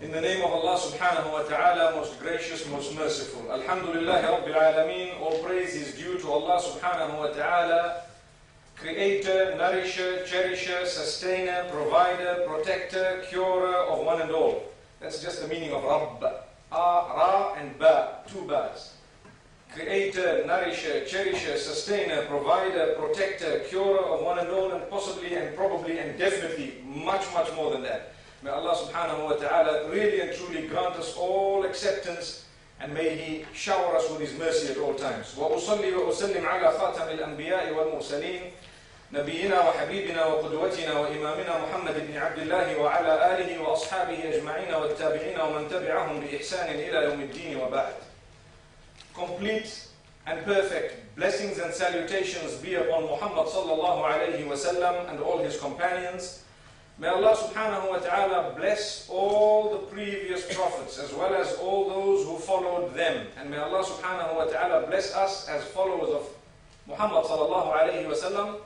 In the name of Allah subhanahu wa ta'ala, most gracious, most merciful. Alhamdulillah Rabbil Alameen, all praise is due to Allah subhanahu wa ta'ala, creator, nourisher, cherisher, sustainer, provider, protector, curer of one and all. That's just the meaning of Rabb. Ra and Ba, two Bas. Creator, nourisher, cherisher, sustainer, provider, protector, curer of one and all, and possibly and probably and definitely much, much more than that. May Allah subhanahu wa ta'ala really and truly grant us all acceptance and may He shower us with His mercy at all times. وأصلي وأسلم على خاتم الأنبياء والمرسلين نبينا وحبيبنا وقدوتنا وإمامنا محمد بن عبد الله وعلى آله وأصحابه أجمعين والتابعين ومن تبعهم بإحسان إلى يوم الدين وبعد. Complete and perfect blessings and salutations be upon Muhammad sallallahu alayhi wasallam and all his companions. May Allah subhanahu wa ta'ala bless all the previous prophets as well as all those who followed them. And may Allah subhanahu wa ta'ala bless us as followers of Muhammad sallallahu alayhi wasallam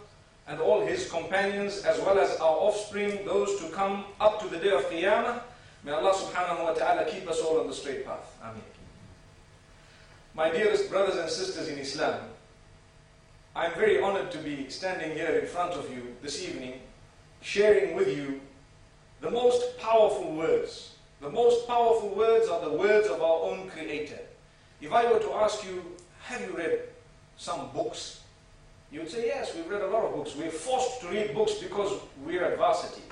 and all his companions as well as our offspring, those to come up to the day of Qiyamah. May Allah subhanahu wa ta'ala keep us all on the straight path. Ameen. My dearest brothers and sisters in Islam, I'm very honored to be standing here in front of you this evening, sharing with you the most powerful words. The most powerful words are the words of our own Creator. If I were to ask you, have you read some books? You would say, yes, we've read a lot of books. We're forced to read books because we're at varsity.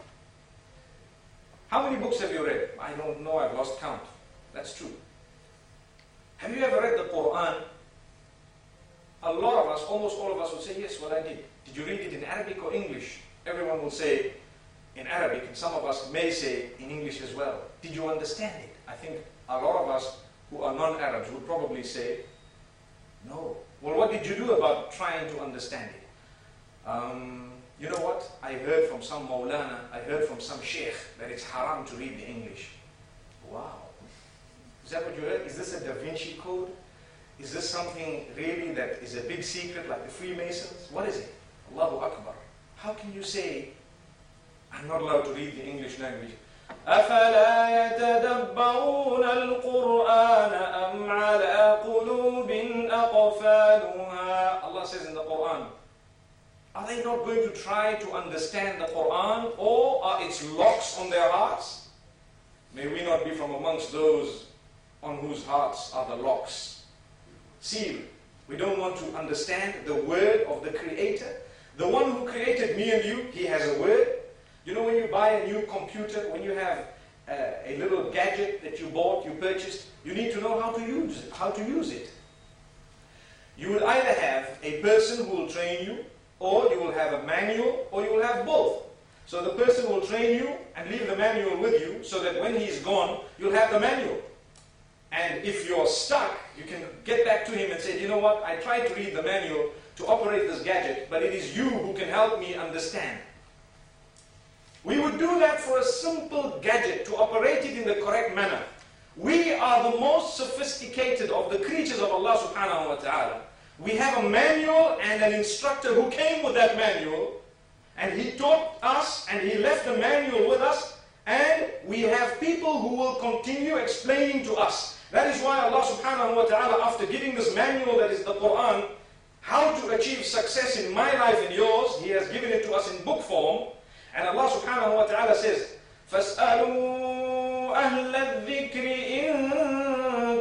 How many books have you read? I don't know, I've lost count. That's true. Have you ever read the Quran? A lot of us, almost all of us would say, yes, well I did. Did you read it in Arabic or English? Everyone will say in Arabic, and some of us may say in English as well. Did you understand it? I think a lot of us who are non-Arabs would probably say, no. Well, what did you do about trying to understand it? Um, you know what? I heard from some Maulana, I heard from some Sheikh that it's haram to read the English. Wow. Is that what you heard? Is this a Da Vinci Code? Is this something really that is a big secret like the Freemasons? What is it? Allahu Akbar How can you say, I'm not allowed to read the English language? أفلا يتدبرون القرآن أم على قلوب أقفالها Allah says in the Quran Are they not going to try to understand the Quran or are its locks on their hearts? May we not be from amongst those on whose hearts are the locks. Seal. We don't want to understand the word of the Creator. the one who created me and you, He has a word. You know when you buy a new computer, when you have uh, a little gadget that you bought, you purchased, you need to know how to use it, how to use it. You will either have a person who will train you, or you will have a manual, or you will have both. So the person will train you and leave the manual with you, so that when he's gone, you'll have the manual. And if you're stuck, you can get back to him and say, you know what, I tried to read the manual to operate this gadget, but it is you who can help me understand. We would do that for a simple gadget to operate it in the correct manner. We are the most sophisticated of the creatures of Allah subhanahu wa ta'ala. We have a manual and an instructor who came with that manual and he taught us and he left the manual with us and we have people who will continue explaining to us. That is why Allah subhanahu wa ta'ala after giving this manual that is the Quran, how to achieve success in my life and yours, He has given it to us in book form. And Allah subhanahu wa ta'ala says, فَاسْأَلُوا أَهْلَ الذِّكْرِ إِن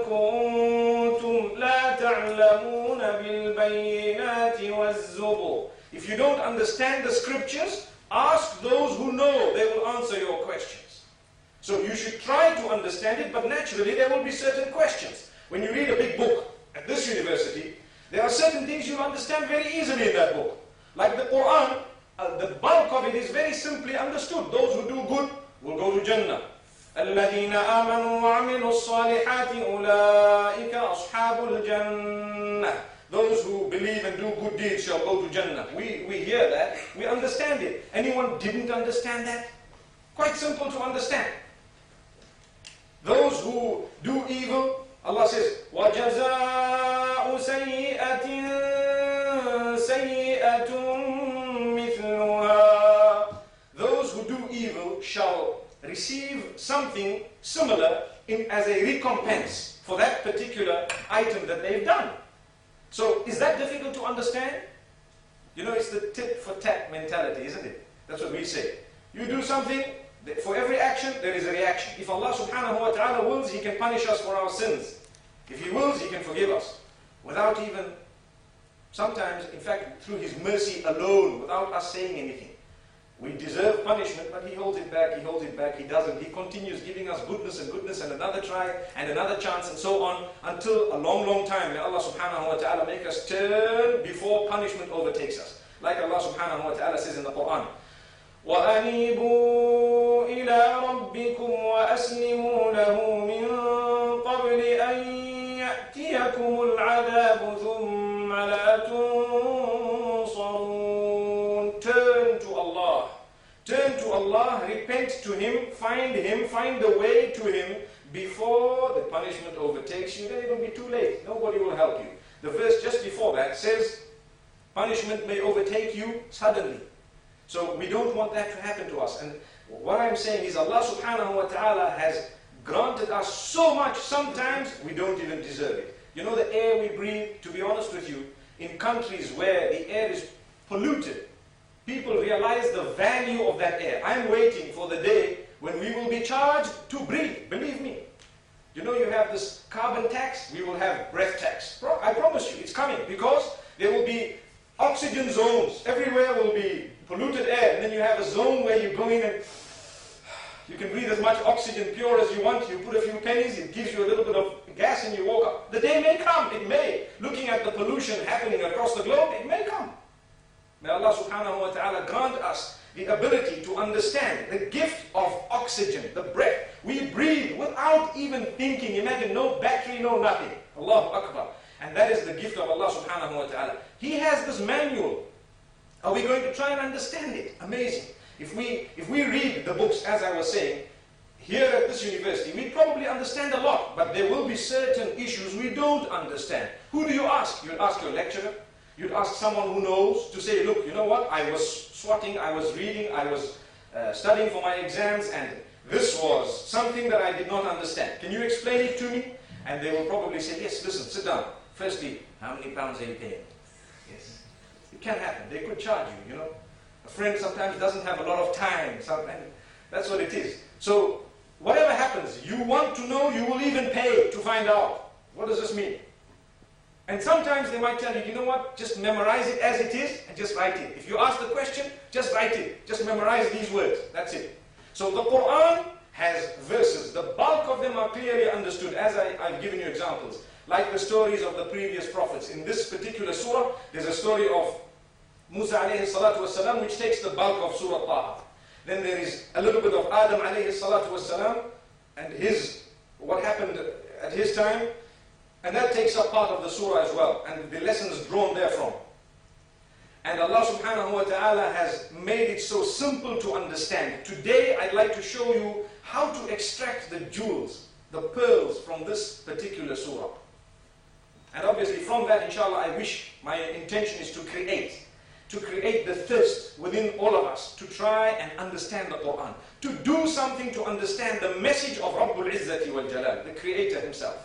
كُنتُمْ لَا تَعْلَمُونَ بِالْبَيِّنَاتِ وَالزُّبُرِ If you don't understand the scriptures, ask those who know. They will answer your questions. So you should try to understand it, but naturally there will be certain questions. When you read a big book at this university, there are certain things you understand very easily in that book. Like the Quran, uh, the bulk of it is very simply understood. Those who do good will go to Jannah. الذين آمنوا وعملوا الصالحات أولئك أصحاب الجنة Those who believe and do good deeds shall go to Jannah. We, we hear that, we understand it. Anyone didn't understand that? Quite simple to understand. Those who do evil, Allah says, وَجَزَاءُ سَيِّئَةٍ سَيِّئَةٌ مِثْلُهَا Those who do evil shall receive something similar in, as a recompense for that particular item that they've done. So is that difficult to understand? You know, it's the tit for tat mentality, isn't it? That's what we say. You do something, for every action, there is a reaction. If Allah subhanahu wa ta'ala wills, He can punish us for our sins. If He wills, He can forgive us. Without even, sometimes, in fact, through His mercy alone, without us saying anything. We deserve punishment, but He holds it back, He holds it back, He doesn't. He continues giving us goodness and goodness and another try and another chance and so on until a long, long time. May Allah subhanahu wa ta'ala make us turn before punishment overtakes us. Like Allah subhanahu wa ta'ala says in the Quran. وأنيبوا إلى ربكم وأسلموا له من قبل أن يأتيكم العذاب ثم لا تنصرون Turn to Allah. Turn to Allah, repent to Him, find Him, find the way to Him before the punishment overtakes you. Then it will be too late. Nobody will help you. The verse just before that says, punishment may overtake you suddenly. So we don't want that to happen to us. And what I'm saying is Allah subhanahu wa ta'ala has granted us so much, sometimes we don't even deserve it. You know the air we breathe, to be honest with you, in countries where the air is polluted, people realize the value of that air. I'm waiting for the day when we will be charged to breathe, believe me. You know you have this carbon tax, we will have breath tax. I promise you, it's coming because there will be oxygen zones. Everywhere will be polluted air, and then you have a zone where you go in and you can breathe as much oxygen pure as you want. You put a few pennies, it gives you a little bit of gas, and you walk up. The day may come, it may. Looking at the pollution happening across the globe, it may come. May Allah subhanahu wa ta'ala grant us the ability to understand the gift of oxygen, the breath. We breathe without even thinking. Imagine no battery, no nothing. Allahu Akbar. And that is the gift of Allah subhanahu wa ta'ala. He has this manual are we going to try and understand it? Amazing. If we, if we read the books, as I was saying, here at this university, we probably understand a lot, but there will be certain issues we don't understand. Who do you ask? You'd ask your lecturer. You'd ask someone who knows to say, look, you know what? I was swatting, I was reading, I was uh, studying for my exams, and this was something that I did not understand. Can you explain it to me? And they will probably say, yes, listen, sit down. Firstly, how many pounds are you paying? Yes. It can happen. They could charge you, you know. A friend sometimes doesn't have a lot of time. That's what it is. So whatever happens, you want to know, you will even pay to find out. What does this mean? And sometimes they might tell you, you know what, just memorize it as it is and just write it. If you ask the question, just write it. Just memorize these words. That's it. So the Quran has verses. The bulk of them are clearly understood, as I, have given you examples. Like the stories of the previous prophets. In this particular surah, there's a story of Musa alayhi salatu wasalam, which takes the bulk of Surah Taha. Then there is a little bit of Adam alayhi salatu wasalam, and his, what happened at his time, and that takes up part of the surah as well, and the lessons drawn therefrom. And Allah subhanahu wa ta'ala has made it so simple to understand. Today I'd like to show you how to extract the jewels, the pearls from this particular surah. And obviously from that, inshallah, I wish, my intention is to create to create the thirst within all of us to try and understand the Quran, to do something to understand the message of Rabbul Izzati wal Jalal, the Creator Himself.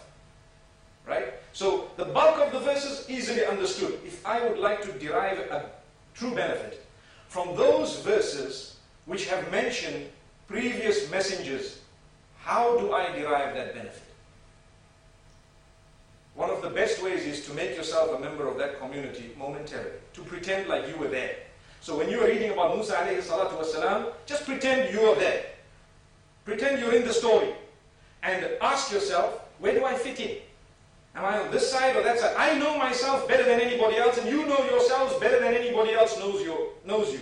Right? So the bulk of the verses easily understood. If I would like to derive a true benefit from those verses which have mentioned previous messengers, how do I derive that benefit? One of the best ways is to make yourself a member of that community momentarily, to pretend like you were there. So when you are reading about Musa alayhi salatu wasalam, just pretend you are there. Pretend you're in the story. And ask yourself, where do I fit in? Am I on this side or that side? I know myself better than anybody else, and you know yourselves better than anybody else knows, you. knows you.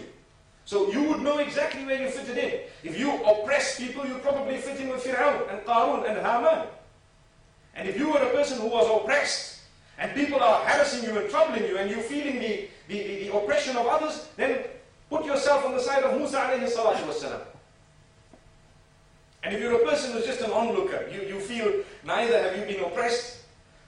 So you would know exactly where you fitted in. If you oppress people, you probably fit in with Fir'aun and Qarun and Haman. And if you were a person who was oppressed, and people are harassing you and troubling you, and you're feeling the, the, the, the oppression of others, then put yourself on the side of Musa alayhi salatu wasalam. And if you're a person who's just an onlooker, you, you feel neither have you been oppressed,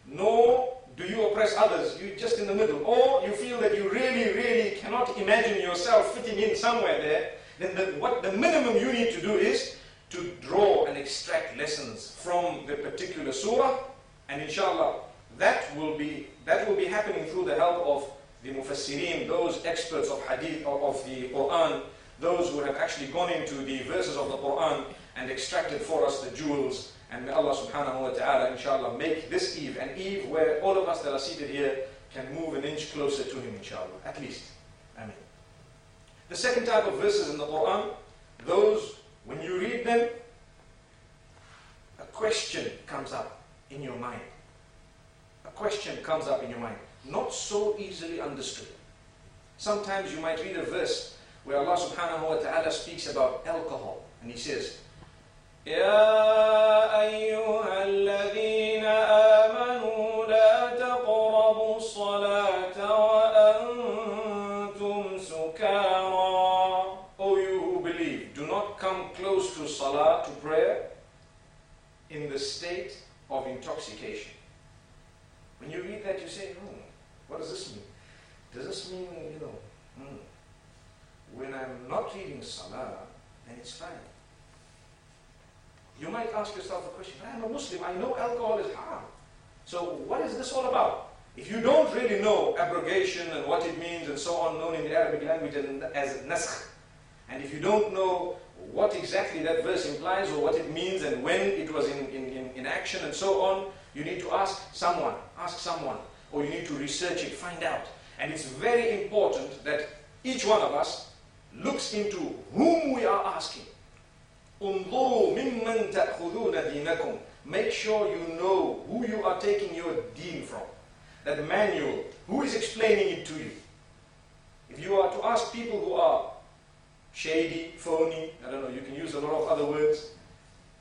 nor do you oppress others, you're just in the middle, or you feel that you really, really cannot imagine yourself fitting in somewhere there, then the, what the minimum you need to do is to draw and extract lessons from the particular surah, and inshallah, that will be that will be happening through the help of the mufassirin, those experts of hadith of the Quran, those who have actually gone into the verses of the Quran and extracted for us the jewels. And may Allah subhanahu wa ta'ala, inshallah, make this Eve an Eve where all of us that are seated here can move an inch closer to Him, inshallah, at least. Amen. The second type of verses in the Quran, those, when you read them, a question comes up in your mind. A question comes up in your mind. Not so easily understood. Sometimes you might read a verse where Allah subhanahu wa ta'ala speaks about alcohol. And He says, يا أيها الذين آمنوا لا تقربوا الصلاة salah, to prayer, in the state of intoxication. When you read that, you say, hmm, what does this mean? Does this mean, you know, hmm, when I'm not reading salah, then it's fine. You might ask yourself the question, I'm a Muslim, I know alcohol is haram. So what is this all about? If you don't really know abrogation and what it means and so on, known in the Arabic language as naskh, and if you don't know what exactly that verse implies or what it means and when it was in, in, in, action and so on, you need to ask someone, ask someone, or you need to research it, find out. And it's very important that each one of us looks into whom we are asking. Make sure you know who you are taking your deen from. That manual, who is explaining it to you. If you are to ask people who are shady, phony, I don't know, you can use a lot of other words,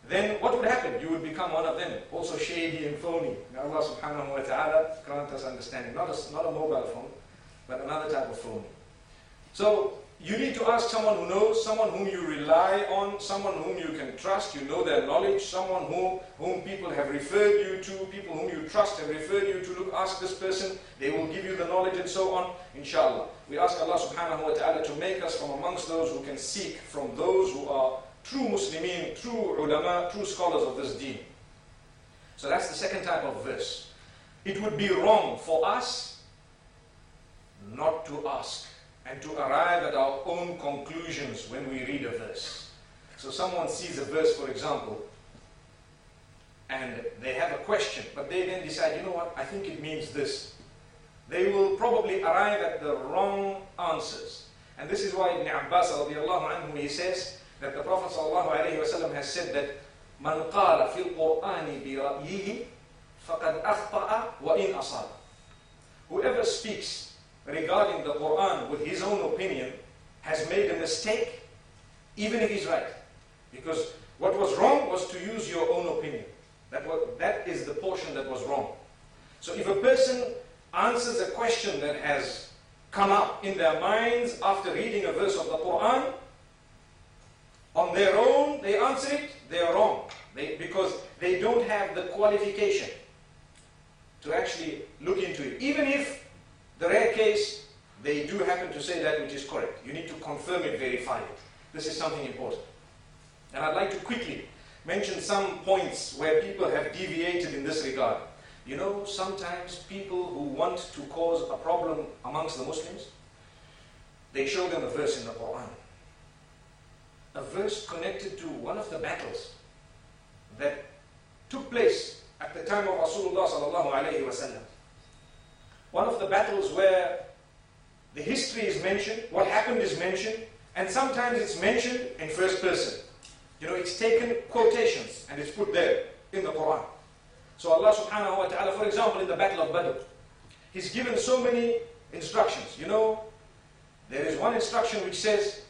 then what would happen? You would become one of them, also shady and phony. May Allah subhanahu wa ta'ala grant us understanding. Not a, not a mobile phone, but another type of phony. So you need to ask someone who knows, someone whom you rely on, someone whom you can trust, you know their knowledge, someone whom, whom people have referred you to, people whom you trust have referred you to, look, ask this person, they will give you the knowledge and so on, inshallah. We ask Allah subhanahu wa ta'ala to make us from amongst those who can seek from those who are true Muslimin, true ulama, true scholars of this deen. So that's the second type of verse. It would be wrong for us not to ask and to arrive at our own conclusions when we read a verse. So someone sees a verse, for example, and they have a question, but they then decide, you know what, I think it means this. They will probably arrive at the wrong answers. And this is why Ibn Abbas radiallahu anhu, he says that the Prophet sallallahu has said that من قال في القرآن برأيه فقد أخطأ وإن أصاب. Whoever speaks regarding the Quran with his own opinion has made a mistake, even if he's right. Because what was wrong was to use your own opinion. That, was, that is the portion that was wrong. So if a person answers a question that has come up in their minds after reading a verse of the Quran, on their own they answer it, they are wrong. They, because they don't have the qualification to actually look into it. Even if the rare case, they do happen to say that which is correct. You need to confirm it, verify it. This is something important. And I'd like to quickly mention some points where people have deviated in this regard. You know, sometimes people who want to cause a problem amongst the Muslims, they show them a verse in the Quran. A verse connected to one of the battles that took place at the time of Rasulullah sallallahu alayhi wa sallam one of the battles where the history is mentioned, what happened is mentioned, and sometimes it's mentioned in first person. You know, it's taken quotations and it's put there in the Quran. So Allah subhanahu wa ta'ala, for example, in the Battle of Badr, He's given so many instructions. You know, there is one instruction which says,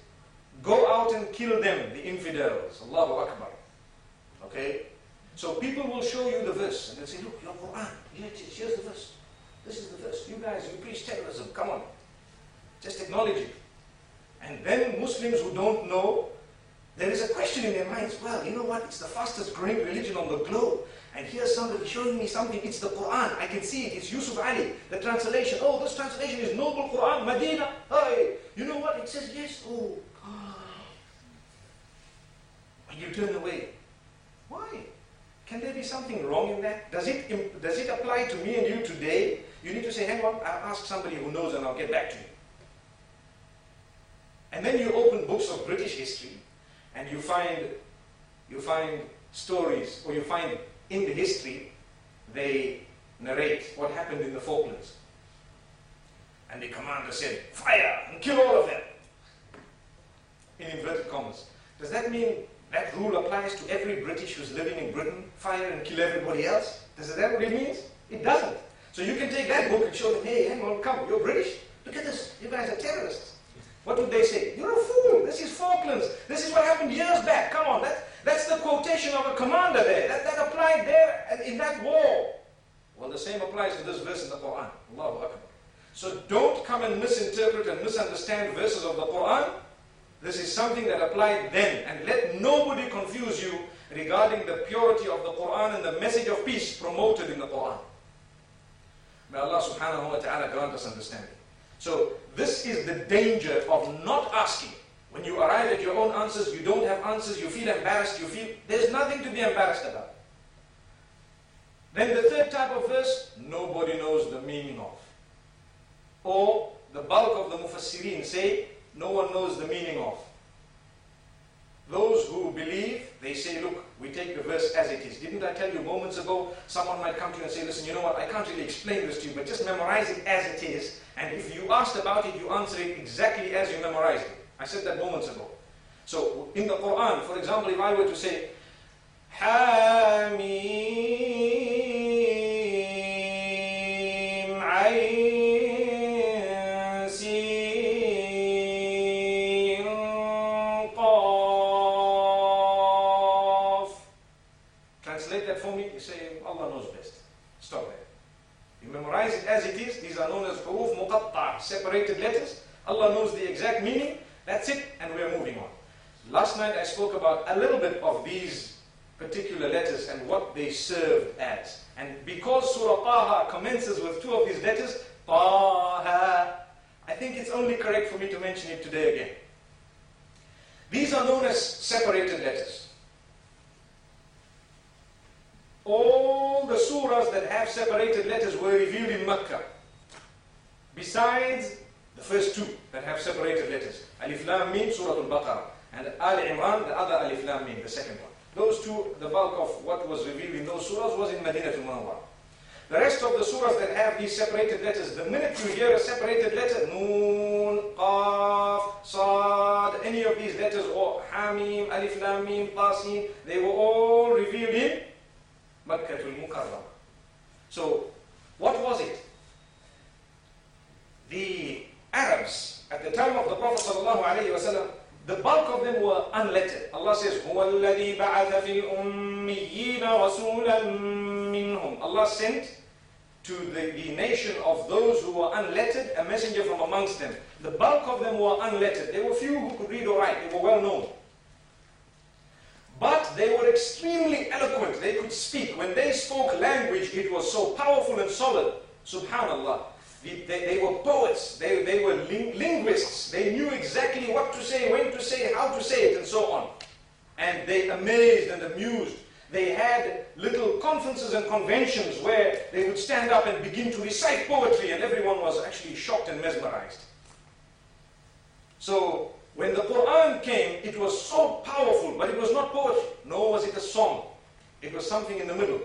go out and kill them, the infidels. Allahu Akbar. Okay? So people will show you the verse and they'll say, look, your Quran, here's the verse. This is the first. You guys, you preach terrorism. Come on. Just acknowledge it. And then Muslims who don't know, there is a question in their minds, well, you know what? It's the fastest growing religion on the globe. And here's somebody showing me something. It's the Quran. I can see it. It's Yusuf Ali. The translation. Oh, this translation is Noble Quran, Medina. Hey, you know what? It says yes. Oh, and you turn away. Why? Can there be something wrong in that? Does it, does it apply to me and you today? You need to say, hang on, I'll ask somebody who knows and I'll get back to you. And then you open books of British history and you find, you find stories or you find in the history they narrate what happened in the Falklands. And the commander said, fire and kill all of them. In inverted commas. Does that mean that rule applies to every British who's living in Britain? Fire and kill everybody else? Does that what it means? It doesn't. So you can take that book and show them, hey, hang on, come, you're British. Look at this. You guys are terrorists. What would they say? You're a fool. This is Falklands. This is what happened years back. Come on. That, that's the quotation of a commander there. That, that applied there in that war. Well, the same applies to this verse in the Quran. Allahu Akbar. So don't come and misinterpret and misunderstand verses of the Quran. This is something that applied then. And let nobody confuse you regarding the purity of the Quran and the message of peace promoted in the Quran. May Allah subhanahu wa ta'ala grant us understanding. So this is the danger of not asking. When you arrive at your own answers, you don't have answers, you feel embarrassed, you feel there's nothing to be embarrassed about. Then the third type of verse, nobody knows the meaning of. Or the bulk of the mufassirin say, no one knows the meaning of. Those who believe, they say, look, we take the verse as it is. Didn't I tell you moments ago, someone might come to you and say, listen, you know what, I can't really explain this to you, but just memorize it as it is. And if you asked about it, you answer it exactly as you memorized it. I said that moments ago. So in the Quran, for example, if I were to say, Hamim memorize it as it is. These are known as huruf muqatta, separated letters. Allah knows the exact meaning. That's it, and we're moving on. Last night I spoke about a little bit of these particular letters and what they serve as. And because Surah Taha commences with two of these letters, Taha, I think it's only correct for me to mention it today again. These are known as separated letters. All the surahs that have separated letters were revealed in Mecca. Besides the first two that have separated letters. Alif Lam Mim, Surah Al-Baqarah. And Al Imran, the other Alif Lam Mim, the second one. Those two, the bulk of what was revealed in those surahs was in Medina Munawwar. The rest of the surahs that have these separated letters, the minute you hear a separated letter, Noon, Qaf, Sad, any of these letters, or Hamim, Alif Lam Mim, Tasin, they were all revealed in Makkah al-Mukarram. So, what was it? The Arabs, at the time of the Prophet sallallahu alaihi wasallam, the bulk of them were unlettered. Allah says, هُوَ الَّذِي بَعَثَ فِي الْأُمِّيِّينَ رَسُولًا مِّنْهُمْ Allah sent to the, the nation of those who were unlettered a messenger from amongst them. The bulk of them were unlettered. There were few who could read or write. They were well known. They extremely eloquent. They could speak. When they spoke language, it was so powerful and solid. Subhanallah. They, they, were poets, they, they were ling linguists, they knew exactly what to say, when to say, how to say it, and so on. And they amazed and amused. They had little conferences and conventions where they would stand up and begin to recite poetry, and everyone was actually shocked and mesmerized. So, when the Quran came, it was so powerful, but it was not poetry, nor was it a song. It was something in the middle.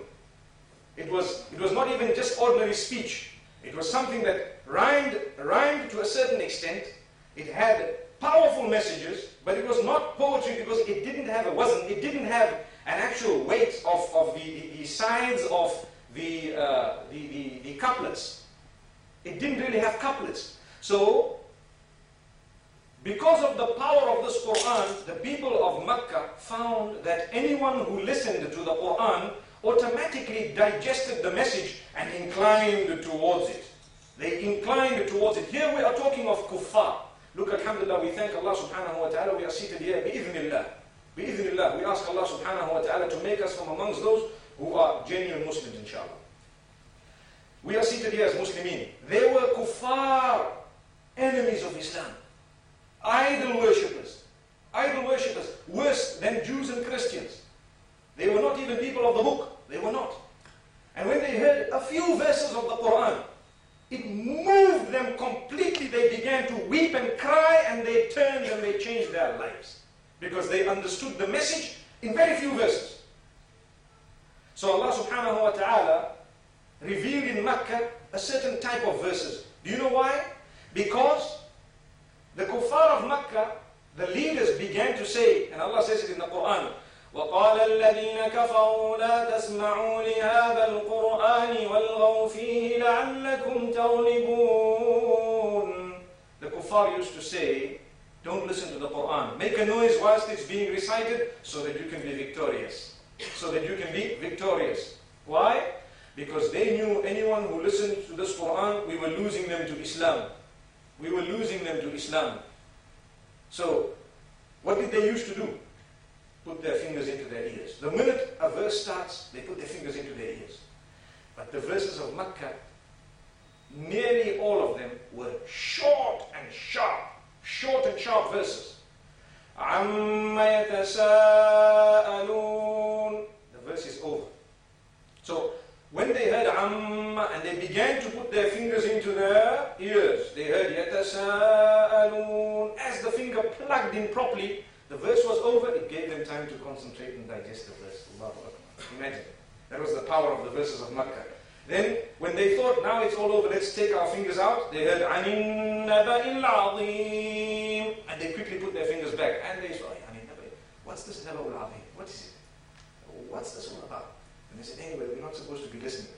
It was, it was not even just ordinary speech. It was something that rhymed, rhymed to a certain extent. It had powerful messages, but it was not poetry because it didn't have a wasn't it didn't have an actual weight of, of the, the sides of the, uh, the, the, the couplets. It didn't really have couplets. So, because of the power of this Quran, the people of Mecca found that anyone who listened to the Quran automatically digested the message and inclined towards it. They inclined towards it. Here we are talking of kuffar. Look, at alhamdulillah, we thank Allah subhanahu wa ta'ala. We are seated here, bi'idhnillah. Bi'idhnillah. We ask Allah subhanahu wa ta'ala to make us from amongst those who are genuine Muslims, inshallah. We are seated here as Muslimin. They were kuffar, enemies of Islam, idol worshippers. idol worshippers, worse than Jews and Christians. They were not even people of the book. They were not. And when they heard a few verses of the Quran, it moved them completely. They began to weep and cry and they turned and they changed their lives. Because they understood the message in very few verses. So Allah subhanahu wa ta'ala revealed in Makkah a certain type of verses. Do you know why? Because the kuffar of Makkah, the leaders began to say, and Allah says it in the Quran, وقال الذين كفروا لا تسمعوا لهذا القرآن والغوا فيه لعلكم تغلبون The kuffar used to say, don't listen to the Quran. Make a noise whilst it's being recited so that you can be victorious. So that you can be victorious. Why? Because they knew anyone who listened to this Quran, we were losing them to Islam. We were losing them to Islam. So, what did they used to do? Put their fingers into their ears. The minute a verse starts, they put their fingers into their ears. But the verses of Makkah, nearly all of them were short and sharp, short and sharp verses. The verse is over. So when they heard Amma and they began to put their fingers into their ears, they heard Yatasa'alun. As the finger plugged in properly, the verse was over, it gave them time to concentrate and digest the verse. Imagine. That was the power of the verses of Makkah. Then, when they thought, now it's all over, let's take our fingers out, they heard Anin Naba'il And they quickly put their fingers back. And they said, Anin What's this Naba'il What is it? What's this all about? And they said, anyway, we're not supposed to be listening.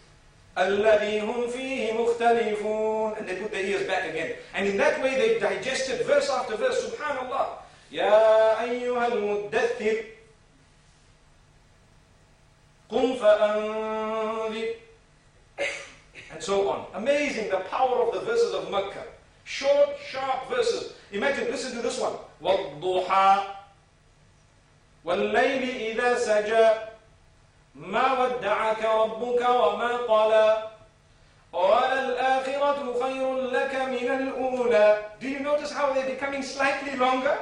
الذي هم فيه مختلفون and they put their ears back again and in that way they digested verse after verse subhanallah يا أيها المدثر قم فأنذر and so on amazing the power of the verses of Makkah short sharp verses imagine listen to this one والضحى والليل إذا سجى ما ودعك ربك وما قلى وللآخرة خير لك من الأولى Do you notice how they're becoming slightly longer?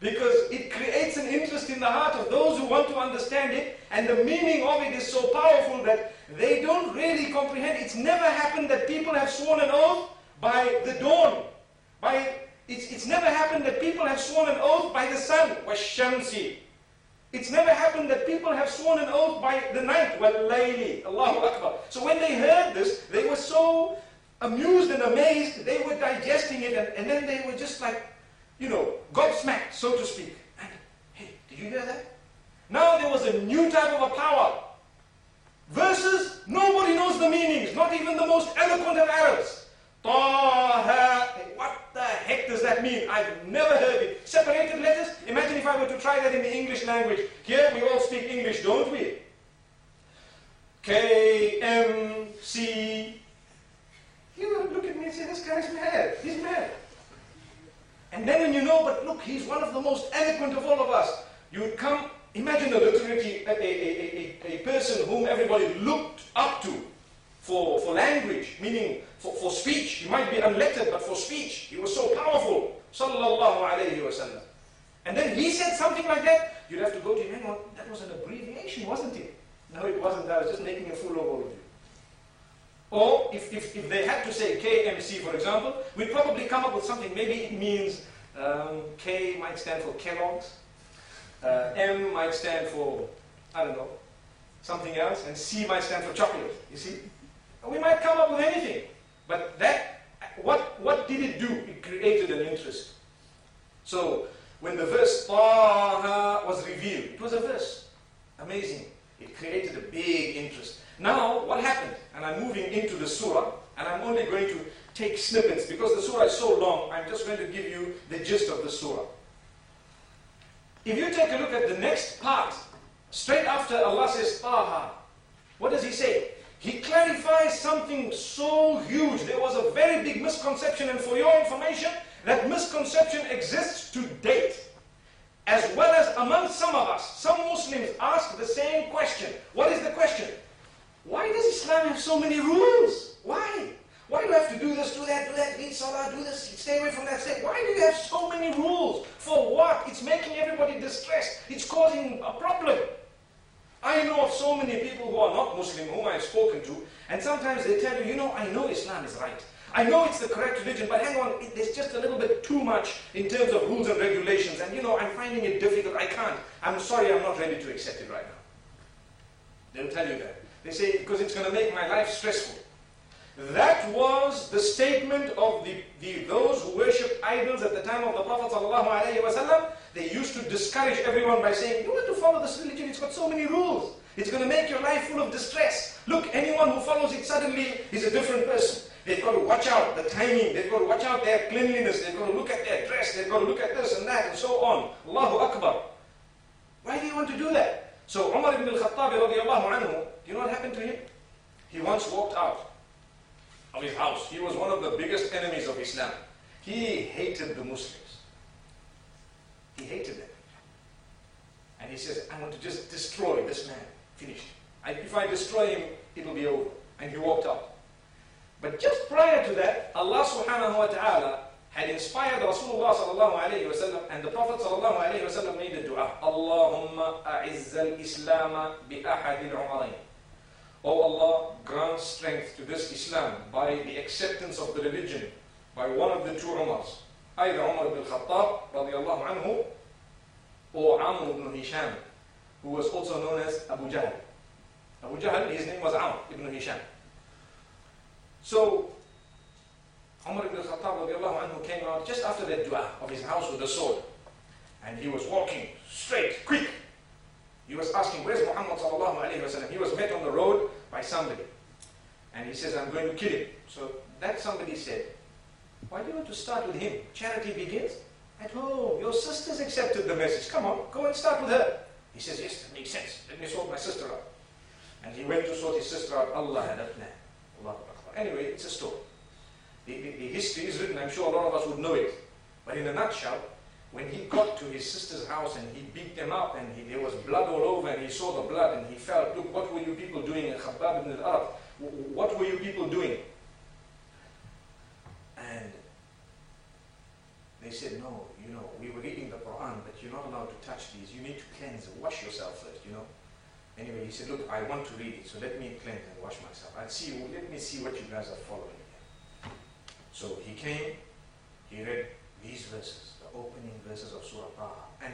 Because it creates an interest in the heart of those who want to understand it, and the meaning of it is so powerful that they don't really comprehend. It's never happened that people have sworn an oath by the dawn. By it's, it's never happened that people have sworn an oath by the sun. وَالشَّمْسِ it's never happened that people have sworn an oath by the night. Wallayli, Allahu Akbar. So when they heard this, they were so amused and amazed, they were digesting it, and, and then they were just like, you know, gobsmacked, so to speak. And hey, did you hear that? Now there was a new type of a power. Verses, nobody knows the meanings, not even the most eloquent of Arabs. What the heck does that mean? I've never heard it. Separated letters? Imagine if I were to try that in the English language. Here we all speak English, don't we? K, M, C. You would look at me and say, this guy's mad. He's mad. And then when you know, but look, he's one of the most eloquent of all of us. You would come, imagine a literary, a, a, a, a, person whom everybody looked up to for, for language, meaning for, for speech. He might be unlettered, but for speech, he was so powerful. Sallallahu alayhi wasallam. And then he said something like that, you'd have to go to him, hang on, that was an abbreviation, wasn't it? No, it wasn't. I was just making a fool of all of you. Or if, if, if they had to say KMC, for example, we'd probably come up with something. Maybe it means um, K might stand for Kellogg's, uh, M might stand for, I don't know, something else, and C might stand for chocolate. You see? We might come up with anything. But that, what, what did it do? It created an interest. So, when the verse Taha was revealed, it was a verse. Amazing. It created a big interest. Now, what happened? And I'm moving into the surah, and I'm only going to take snippets because the surah is so long, I'm just going to give you the gist of the surah. If you take a look at the next part, straight after Allah says Taha, what does He say? He clarifies something so huge. There was a very big misconception, and for your information, that misconception exists to date. As well as among some of us, some Muslims ask the same question. What is the question? Why does Islam have so many rules? Why? Why do you have to do this, do that, do that, read salah, do this, stay away from that, stay? Why do you have so many rules? For what? It's making everybody distressed. It's causing a problem. I know of so many people who are not Muslim whom I've spoken to, and sometimes they tell you, you know, I know Islam is right. I know it's the correct religion, but hang on, it, there's just a little bit too much in terms of rules and regulations, and you know, I'm finding it difficult. I can't. I'm sorry, I'm not ready to accept it right now. They'll tell you that. They say, because it's going to make my life stressful. That was the statement of the, the, those who worshipped idols at the time of the Prophet ﷺ. They used to discourage everyone by saying, you want to follow this religion, it's got so many rules. It's going to make your life full of distress. Look, anyone who follows it suddenly is a different person. They've got to watch out the timing, they've got to watch out their cleanliness, they've got to look at their dress, they've got to look at this and that and so on. Allahu Akbar. Why do you want to do that? So Umar ibn al-Khattab do you know what happened to him? He once walked out of his house. He was one of the biggest enemies of Islam. He hated the Muslims. He hated them. And he says, I want to just destroy this man. Finished. If I destroy him, it'll be over. And he walked out. But just prior to that, Allah subhanahu wa ta'ala had inspired Rasulullah sallallahu alayhi wa and the Prophet sallallahu alayhi wa made a dua. Allahumma a'izz al-islam bi ahad al O Allah, grant strength to this Islam by the acceptance of the religion by one of the two Umars, either Umar ibn Khattab radiallahu anhu or Amr ibn Hisham, who was also known as Abu Jahl. Abu Jahl, his name was Amr ibn Hisham. So, Umar ibn Khattab anhu came out just after that dua of his house with the sword. And he was walking straight, quick, he was asking, where's Muhammad sallallahu alayhi wa He was met on the road by somebody. And he says, I'm going to kill him. So that somebody said, why do you want to start with him? Charity begins at home. Your sister's accepted the message. Come on, go and start with her. He says, yes, that makes sense. Let me sort my sister out. And he went to sort his sister out. Allah had. Anyway, it's a story. The, the, the history is written. I'm sure a lot of us would know it. But in a nutshell, when he got to his sister's house and he beat them up and he, there was blood all over and he saw the blood and he felt, look, what were you people doing in Khabbab ibn al-Aratt? What were you people doing? And they said, no, you know, we were reading the Quran, but you're not allowed to touch these. You need to cleanse, wash yourself first, you know. Anyway, he said, look, I want to read it, so let me cleanse and wash myself. I'll see, let me see what you guys are following. So he came, he read these verses opening verses of Surah Taha. And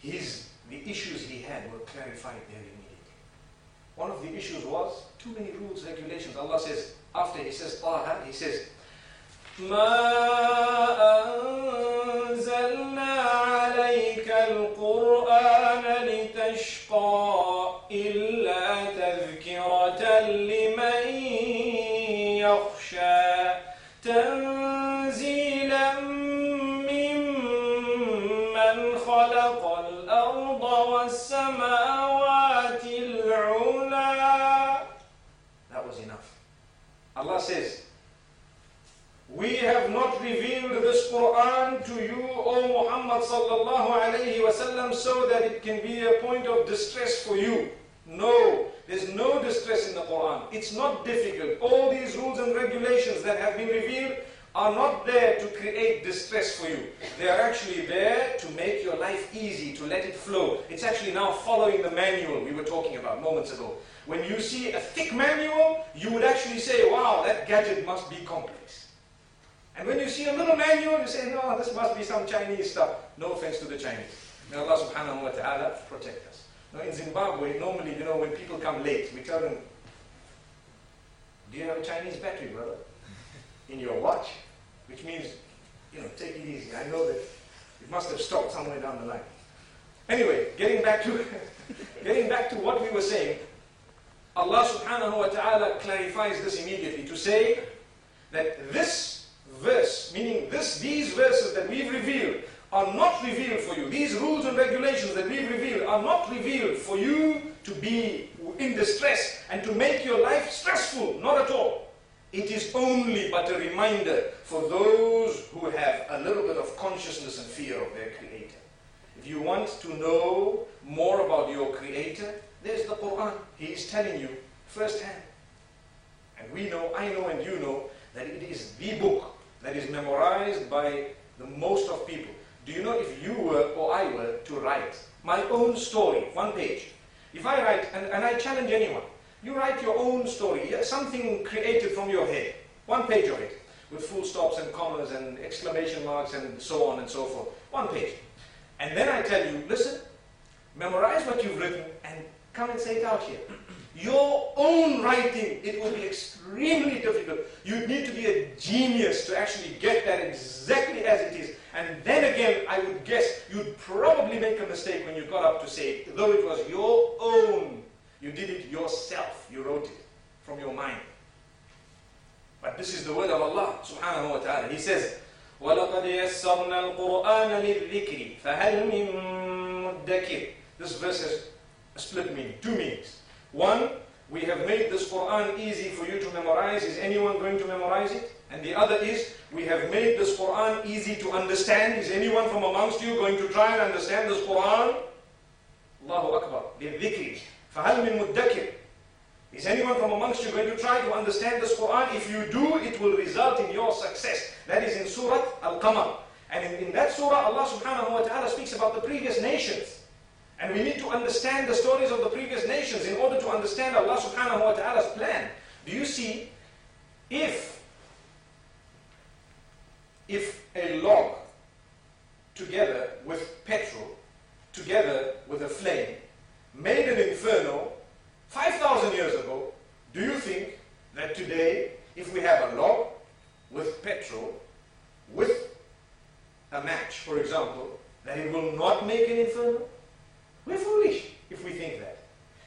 his, the issues he had were clarified there immediately. One of the issues was too many rules, regulations. Allah says, after he says Taha, he says, we have not revealed this Quran to you, O Muhammad sallallahu alayhi wasallam, so that it can be a point of distress for you. No, there's no distress in the Quran. It's not difficult. All these rules and regulations that have been revealed are not there to create distress for you. They are actually there to make your life easy, to let it flow. It's actually now following the manual we were talking about moments ago. When you see a thick manual, you would actually say, wow, that gadget must be complex. And when you see a little manual, you say, no, this must be some Chinese stuff. No offense to the Chinese. May Allah subhanahu wa ta'ala protect us. Now in Zimbabwe, normally, you know, when people come late, we tell them, do you have a Chinese battery, brother? In your watch. Which means, you know, take it easy. I know that it must have stopped somewhere down the line. Anyway, getting back to getting back to what we were saying, Allah subhanahu wa ta'ala clarifies this immediately to say that this verse, meaning this, these verses that we've revealed, are not revealed for you. These rules and regulations that we've revealed are not revealed for you to be in distress and to make your life stressful. Not at all. It is only but a reminder for those who have a little bit of consciousness and fear of their Creator. If you want to know more about your Creator, there's the Quran. He is telling you firsthand. And we know, I know, and you know that it is the book that is memorized by the most of people. Do you know if you were or I were to write my own story, one page, if I write, and, and I challenge anyone, you write your own story, something created from your head, one page of it, with full stops and commas and exclamation marks and so on and so forth, one page. And then I tell you, listen, memorize what you've written and come and say it out here Your own writing, it will be extremely difficult. You need to be a genius to actually get that exactly as it is. And then again, I would guess you'd probably make a mistake when you got up to say it, though it was your own. You did it yourself. You wrote it from your mind. But this is the word of Allah subhanahu wa ta'ala. He says, وَلَقَدْ يَسَّرْنَا الْقُرْآنَ لِلذِّكْرِ فَهَلْ مِن مُدَّكِرٍ This verse has a split meaning, two meanings. One, we have made this Quran easy for you to memorize. Is anyone going to memorize it? And the other is, we have made this Quran easy to understand. Is anyone from amongst you going to try and understand this Quran? Allahu Akbar. لِلذِّكْرِ فَهَلْ مِن مُدَّكِرٍ is anyone from amongst you going to try to understand this Quran? If you do, it will result in your success. That is in Surah Al-Qamar. And in, in that surah, Allah subhanahu wa ta'ala speaks about the previous nations. And we need to understand the stories of the previous nations in order to understand Allah subhanahu wa ta'ala's plan. Do you see, if, if a log together with petrol, together with a flame, made an inferno 5,000 years ago, do you think that today, if we have a log with petrol, with a match, for example, that it will not make an inferno? We're foolish if we think that.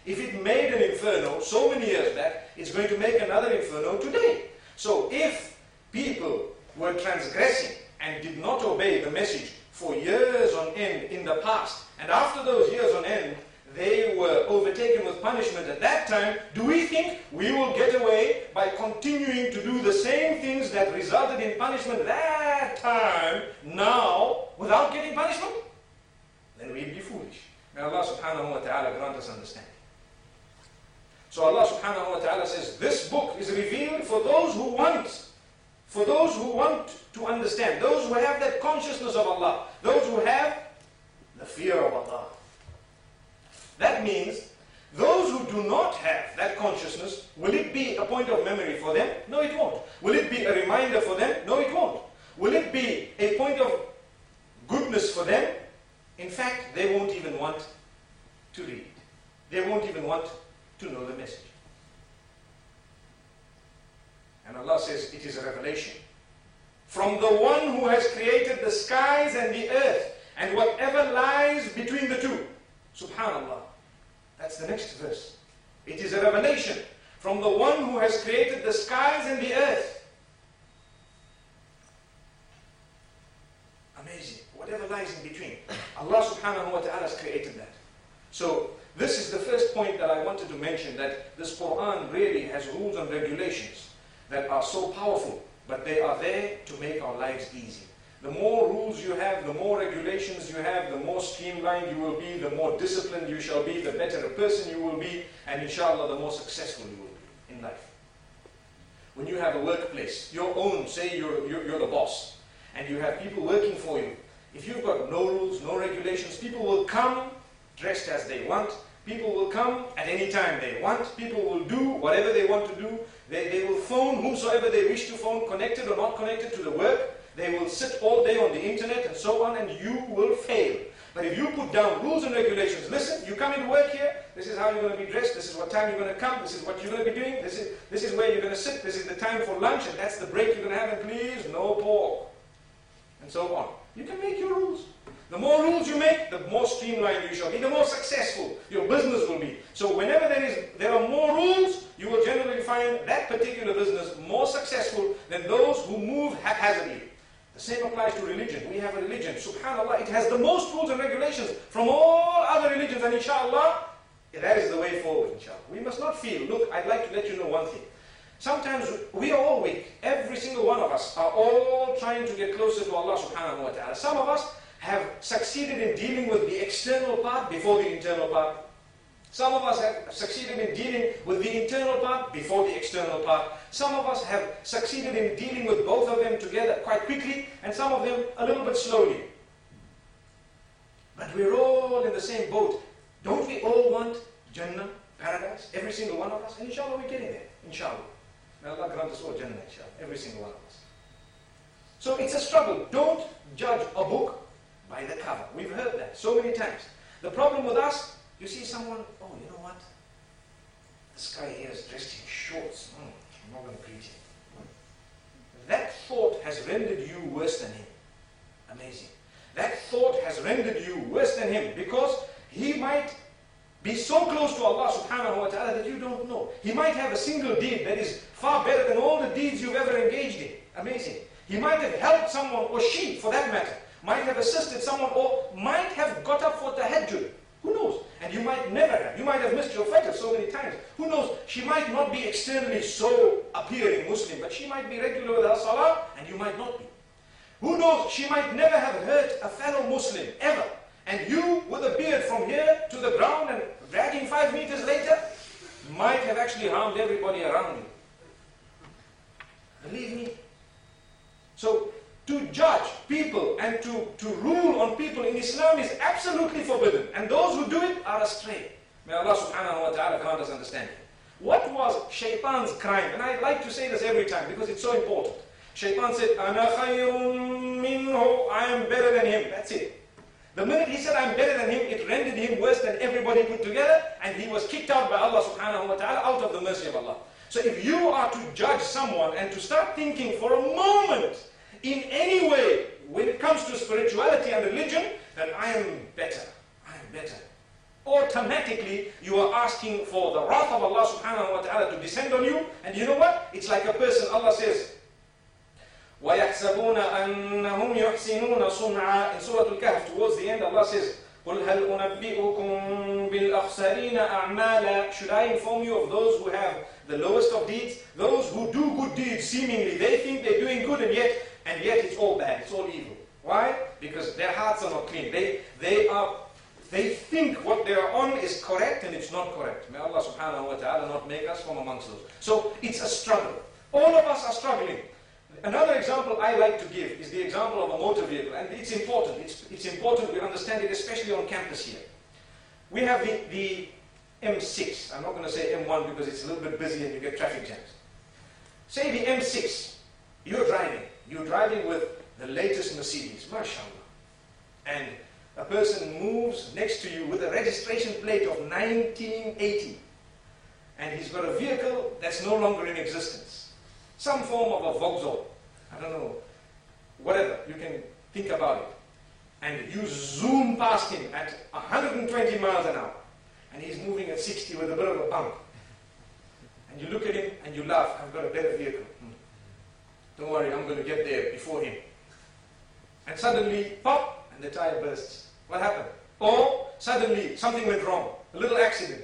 If it made an inferno so many years back, it's going to make another inferno today. So if people were transgressing and did not obey the message for years on end in the past, and after those years on end, they were overtaken with punishment at that time, do we think we will get away by continuing to do the same things that resulted in punishment that time, now, without getting punishment? Then we'd be foolish. May Allah subhanahu wa ta'ala grant us understanding. So Allah subhanahu wa ta'ala says, this book is revealed for those who want, for those who want to understand, those who have that consciousness of Allah, those who have the fear of Allah. That means those who do not have that consciousness, will it be a point of memory for them? No, it won't. Will it be a reminder for them? No, it won't. Will it be a point of goodness for them? In fact, they won't even want to read. They won't even want to know the message. And Allah says it is a revelation from the one who has created the skies and the earth and whatever lies between the two. Subhanallah. That's the next verse. It is a revelation from the one who has created the skies and the earth. Amazing. Whatever lies in between. Allah subhanahu wa ta'ala has created that. So, this is the first point that I wanted to mention that this Quran really has rules and regulations that are so powerful, but they are there to make our lives easy. The more rules you have, the more regulations you have, the more streamlined you will be, the more disciplined you shall be, the better a person you will be, and inshallah, the more successful you will be in life. When you have a workplace, your own, say you're, you're, you're the boss, and you have people working for you, if you've got no rules, no regulations, people will come dressed as they want, People will come at any time they want. People will do whatever they want to do. They, they will phone whomsoever they wish to phone, connected or not connected to the work. They will sit all day on the internet and so on, and you will fail. But if you put down rules and regulations, listen, you come into work here, this is how you're going to be dressed, this is what time you're going to come, this is what you're going to be doing, this is, this is where you're going to sit, this is the time for lunch, and that's the break you're going to have, and please, no pork. And so on. You can make your rules. The more rules you make, the more streamlined you shall be, the more successful your business will be. So whenever there is there are more rules, you will generally find that particular business more successful than those who move haphazardly. The same applies to religion. We have a religion, subhanAllah, it has the most rules and regulations from all other religions, and inshallah, that is the way forward, inshallah. We must not feel, look, I'd like to let you know one thing. Sometimes we are all weak. Every single one of us are all trying to get closer to Allah subhanahu wa ta'ala. Some of us have succeeded in dealing with the external part before the internal part. Some of us have succeeded in dealing with the internal part before the external part. Some of us have succeeded in dealing with both of them together quite quickly, and some of them a little bit slowly. But we're all in the same boat. Don't we all want Jannah, paradise? Every single one of us? And inshallah, we're getting there. Inshallah. May Allah grant us all Jannah, inshallah. Every single one of us. So it's a struggle. Don't judge a book by the cover. We've heard that so many times. The problem with us, you see someone, oh, you know what? This guy here is dressed in shorts. Mm, I'm not going to greet him. That thought has rendered you worse than him. Amazing. That thought has rendered you worse than him because he might be so close to Allah subhanahu wa ta'ala that you don't know. He might have a single deed that is far better than all the deeds you've ever engaged in. Amazing. He might have helped someone, or she for that matter, might have assisted someone, or might have got up for tahajjud. Who knows? And you might never have. You might have missed your fajr so many times. Who knows? She might not be externally so appearing Muslim, but she might be regular with her salah, and you might not be. Who knows? She might never have hurt a fellow Muslim, ever. And you, with a beard from here to the ground and dragging five meters later, might have actually harmed everybody around you. Believe me, so to judge people and to, to rule on people in Islam is absolutely forbidden. And those who do it are astray. May Allah subhanahu wa ta'ala grant us understanding. What was Shaitan's crime? And I like to say this every time because it's so important. Shaitan said, Ana minhu, I am better than him. That's it. The minute he said, I'm better than him, it rendered him worse than everybody put together, and he was kicked out by Allah subhanahu wa ta'ala out of the mercy of Allah. So if you are to judge someone and to start thinking for a moment in any way when it comes to spirituality and religion, then I am better. I am better. Automatically, you are asking for the wrath of Allah subhanahu wa ta'ala to descend on you. And you know what? It's like a person, Allah says, ويحسبون أنهم يحسنون صنعا In Surah Al-Kahf, towards the end, Allah says, قُلْ هَلْ أُنَبِّئُكُمْ بِالْأَخْسَرِينَ أَعْمَالًا Should I inform you of those who have the lowest of deeds? Those who do good deeds, seemingly. They think they're doing good, and yet, and yet it's all bad, it's all evil. Why? Because their hearts are not clean. They, they are they think what they are on is correct and it's not correct. May Allah subhanahu wa ta'ala not make us from amongst those. So it's a struggle. All of us are struggling. Another example I like to give is the example of a motor vehicle, and it's important. It's, it's important we understand it, especially on campus here. We have the, the M6. I'm not going to say M1 because it's a little bit busy and you get traffic jams. Say the M6. You're driving. You're driving with the latest Mercedes, mashallah. And a person moves next to you with a registration plate of 1980. And he's got a vehicle that's no longer in existence. Some form of a Vauxhall. I don't know. Whatever. You can think about it. And you zoom past him at 120 miles an hour. And he's moving at 60 with a bit of a bump. And you look at him and you laugh. I've got a better vehicle. Hmm. Don't worry, I'm going to get there before him. And suddenly, pop, and the tire bursts. What happened? Or suddenly something went wrong, a little accident.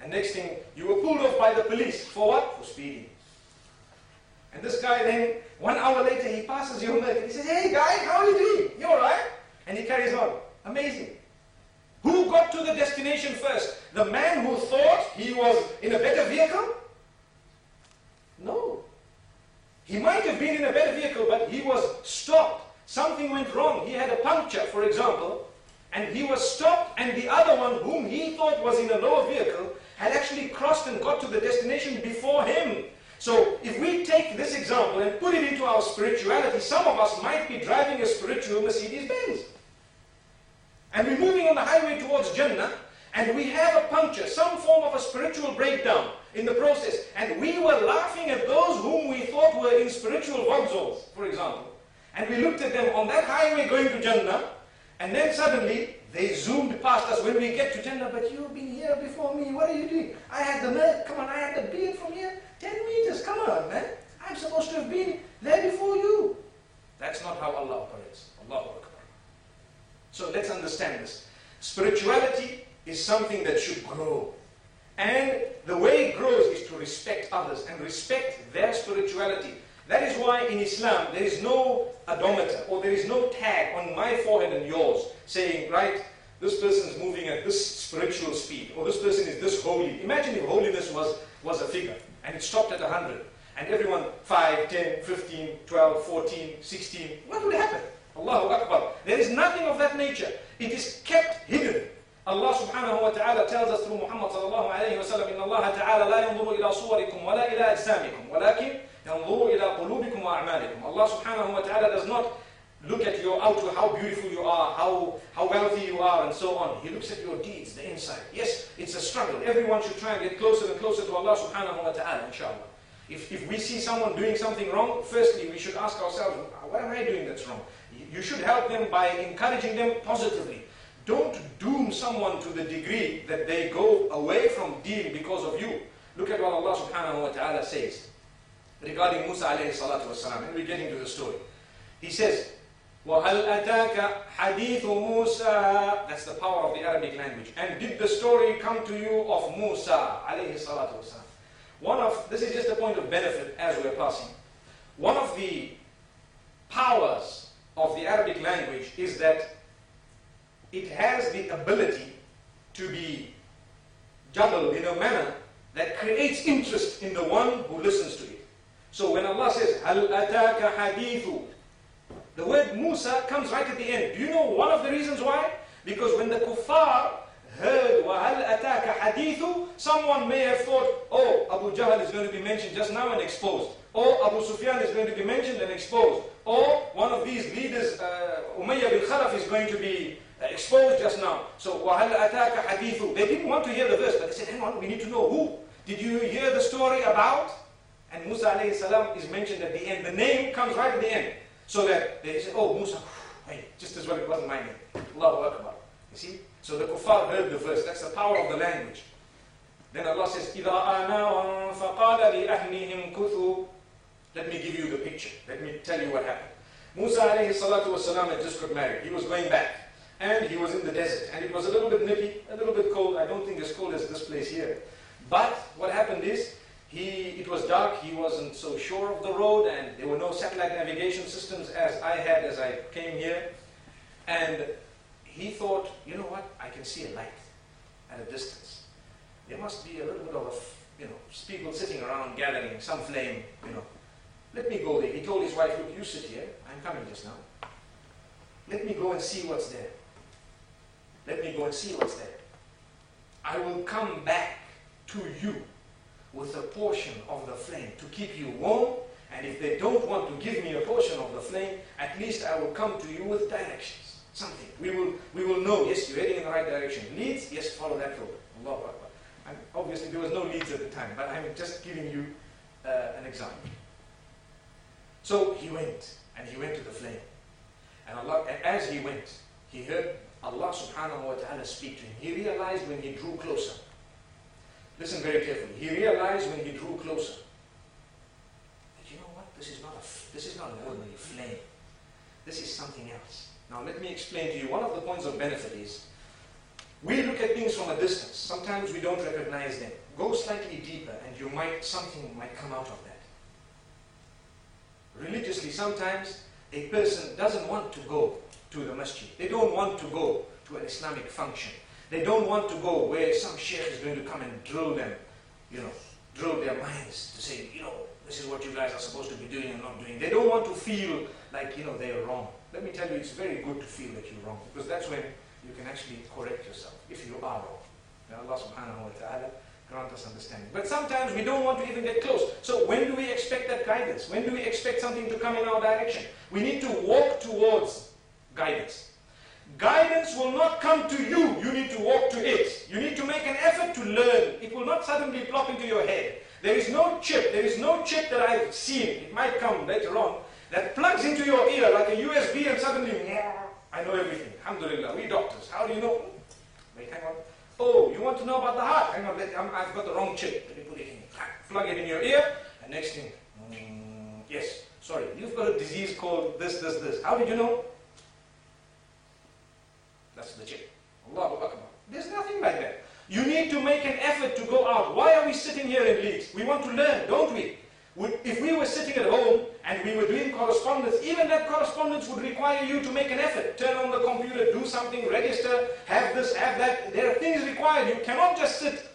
And next thing, you were pulled off by the police. For what? For speeding. And this guy then, one hour later, he passes your milk and he says, Hey guy, how are you doing? You alright? And he carries on. Amazing. Who got to the destination first? The man who thought he was in a better vehicle? No. He might have been in a better vehicle, but he was stopped. Something went wrong. He had a puncture, for example, and he was stopped, and the other one, whom he thought was in a lower vehicle, had actually crossed and got to the destination before him. So if we take this example and put it into our spirituality, some of us might be driving a spiritual Mercedes-Benz. And we're moving on the highway towards Jannah, and we have a puncture, some form of a spiritual breakdown in the process. And we were laughing at those whom we thought were in spiritual Vauxhalls, for example. And we looked at them on that highway going to Jannah, and then suddenly they zoomed past us when we get to Jannah. But you've been here before me. What are you doing? I had the milk. Come on, I had the beard from here. Ten meters. Come on, man. I'm supposed to have been there before you. That's not how Allah operates. Allah Akbar. So let's understand this. Spirituality is something that should grow. And the way it grows is to respect others and respect their spirituality. That is why in Islam there is no odometer or there is no tag on my forehead and yours saying, right, this person is moving at this spiritual speed, or this person is this holy. Imagine if holiness was, was a figure, and it stopped at 100, and everyone 5, 10, 15, 12, 14, 16, what would happen? Allahu Akbar. There is nothing of that nature. It is kept hidden. Allah subhanahu wa ta'ala tells us through Muhammad sallallahu alayhi wa sallam, إِنَّ اللَّهَ تَعَالَى لَا يَنظُرُ إِلَى صُوَرِكُمْ وَلَا إِلَى أَجْسَامِكُمْ Subhanahu wa ta'ala does not look at your outward, how beautiful you are, how, how wealthy you are, and so on. He looks at your deeds, the inside. Yes, it's a struggle. Everyone should try and get closer and closer to Allah subhanahu wa ta'ala, inshallah. If, if we see someone doing something wrong, firstly, we should ask ourselves, what am I doing that's wrong? You should help them by encouraging them positively. Don't doom someone to the degree that they go away from deen because of you. Look at what Allah subhanahu wa ta'ala says regarding Musa alayhi salatu wasalam. And we're getting to the story. He says, وَهَلْ أَتَاكَ حَدِيثُ مُوسَى That's the power of the Arabic language. And did the story come to you of Musa alayhi salatu wasalam? One of, this is just a point of benefit as we're passing. One of the powers of the Arabic language is that it has the ability to be juggled in a manner that creates interest in the one who listens to it. So when Allah says, هَلْ أَتَاكَ حَدِيثُ The word Musa comes right at the end. Do you know one of the reasons why? Because when the kuffar heard وَهَلْ أَتَاكَ حَدِيثُ Someone may have thought, oh, Abu Jahl is going to be mentioned just now and exposed. Or Abu Sufyan is going to be mentioned and exposed. Or one of these leaders, uh, Umayyah bin Khalaf, is going to be uh, exposed just now. So, وَهَلْ أَتَاكَ حَدِيثُ They didn't want to hear the verse, but they said, hang on, we need to know who. Did you hear the story about? And Musa alayhi salam is mentioned at the end. The name comes right at the end. So that they say, oh, Musa, hey, just as well it wasn't my name. Allahu Akbar. You see? So the kuffar heard the verse. That's the power of the language. Then Allah says, إِذَا آنَا فَقَالَ لِأَهْلِهِمْ كُثُوا Let me give you the picture. Let me tell you what happened. Musa alayhi salatu wasalam had just got married. He was going back. And he was in the desert. And it was a little bit nippy, a little bit cold. I don't think as cold as this place here. But what happened is, he, it was dark, he wasn't so sure of the road, and there were no satellite navigation systems as I had as I came here. And he thought, you know what, I can see a light at a distance. There must be a little bit of, you know, people sitting around gathering, some flame, you know. Let me go there. He told his wife, look, you sit here, I'm coming just now. Let me go and see what's there. Let me go and see what's there. I will come back to you with a portion of the flame to keep you warm. And if they don't want to give me a portion of the flame, at least I will come to you with directions. Something. We will, we will know, yes, you're heading in the right direction. Leeds, yes, follow that road. Akbar. And obviously, there was no Leeds at the time, but I'm just giving you uh, an example. So he went, and he went to the flame. And Allah, as he went, he heard Allah subhanahu wa ta'ala speak to him. He realized when he drew closer. Listen very carefully. He realized when he drew closer that you know what? This is not a this is not an ordinary flame. This is something else. Now let me explain to you. One of the points of benefit is we look at things from a distance. Sometimes we don't recognize them. Go slightly deeper and you might something might come out of that. Religiously, sometimes a person doesn't want to go to the masjid. They don't want to go to an Islamic function. They don't want to go where some sheikh is going to come and drill them, you know, drill their minds to say, you know, this is what you guys are supposed to be doing and not doing. They don't want to feel like, you know, they are wrong. Let me tell you, it's very good to feel that you're wrong because that's when you can actually correct yourself if you are wrong. May Allah subhanahu wa ta'ala grant us understanding. But sometimes we don't want to even get close. So when do we expect that guidance? When do we expect something to come in our direction? We need to walk towards guidance. Guidance will not come to you, you need to walk to it. You need to make an effort to learn. It will not suddenly plop into your head. There is no chip, there is no chip that I've seen, it might come later on, that plugs into your ear like a USB and suddenly, I know everything. Alhamdulillah, we doctors, how do you know? Wait, hang on. Oh, you want to know about the heart? Hang on, i have got the wrong chip. Let me put it in. Plug it in your ear, and next thing, mm, yes, sorry, you've got a disease called this, this, this. How did you know? That's legit. Allahu Akbar. There's nothing like that. You need to make an effort to go out. Why are we sitting here in Leeds? We want to learn, don't we? if we were sitting at home and we were doing correspondence, even that correspondence would require you to make an effort. Turn on the computer, do something, register, have this, have that. There are things required. You cannot just sit.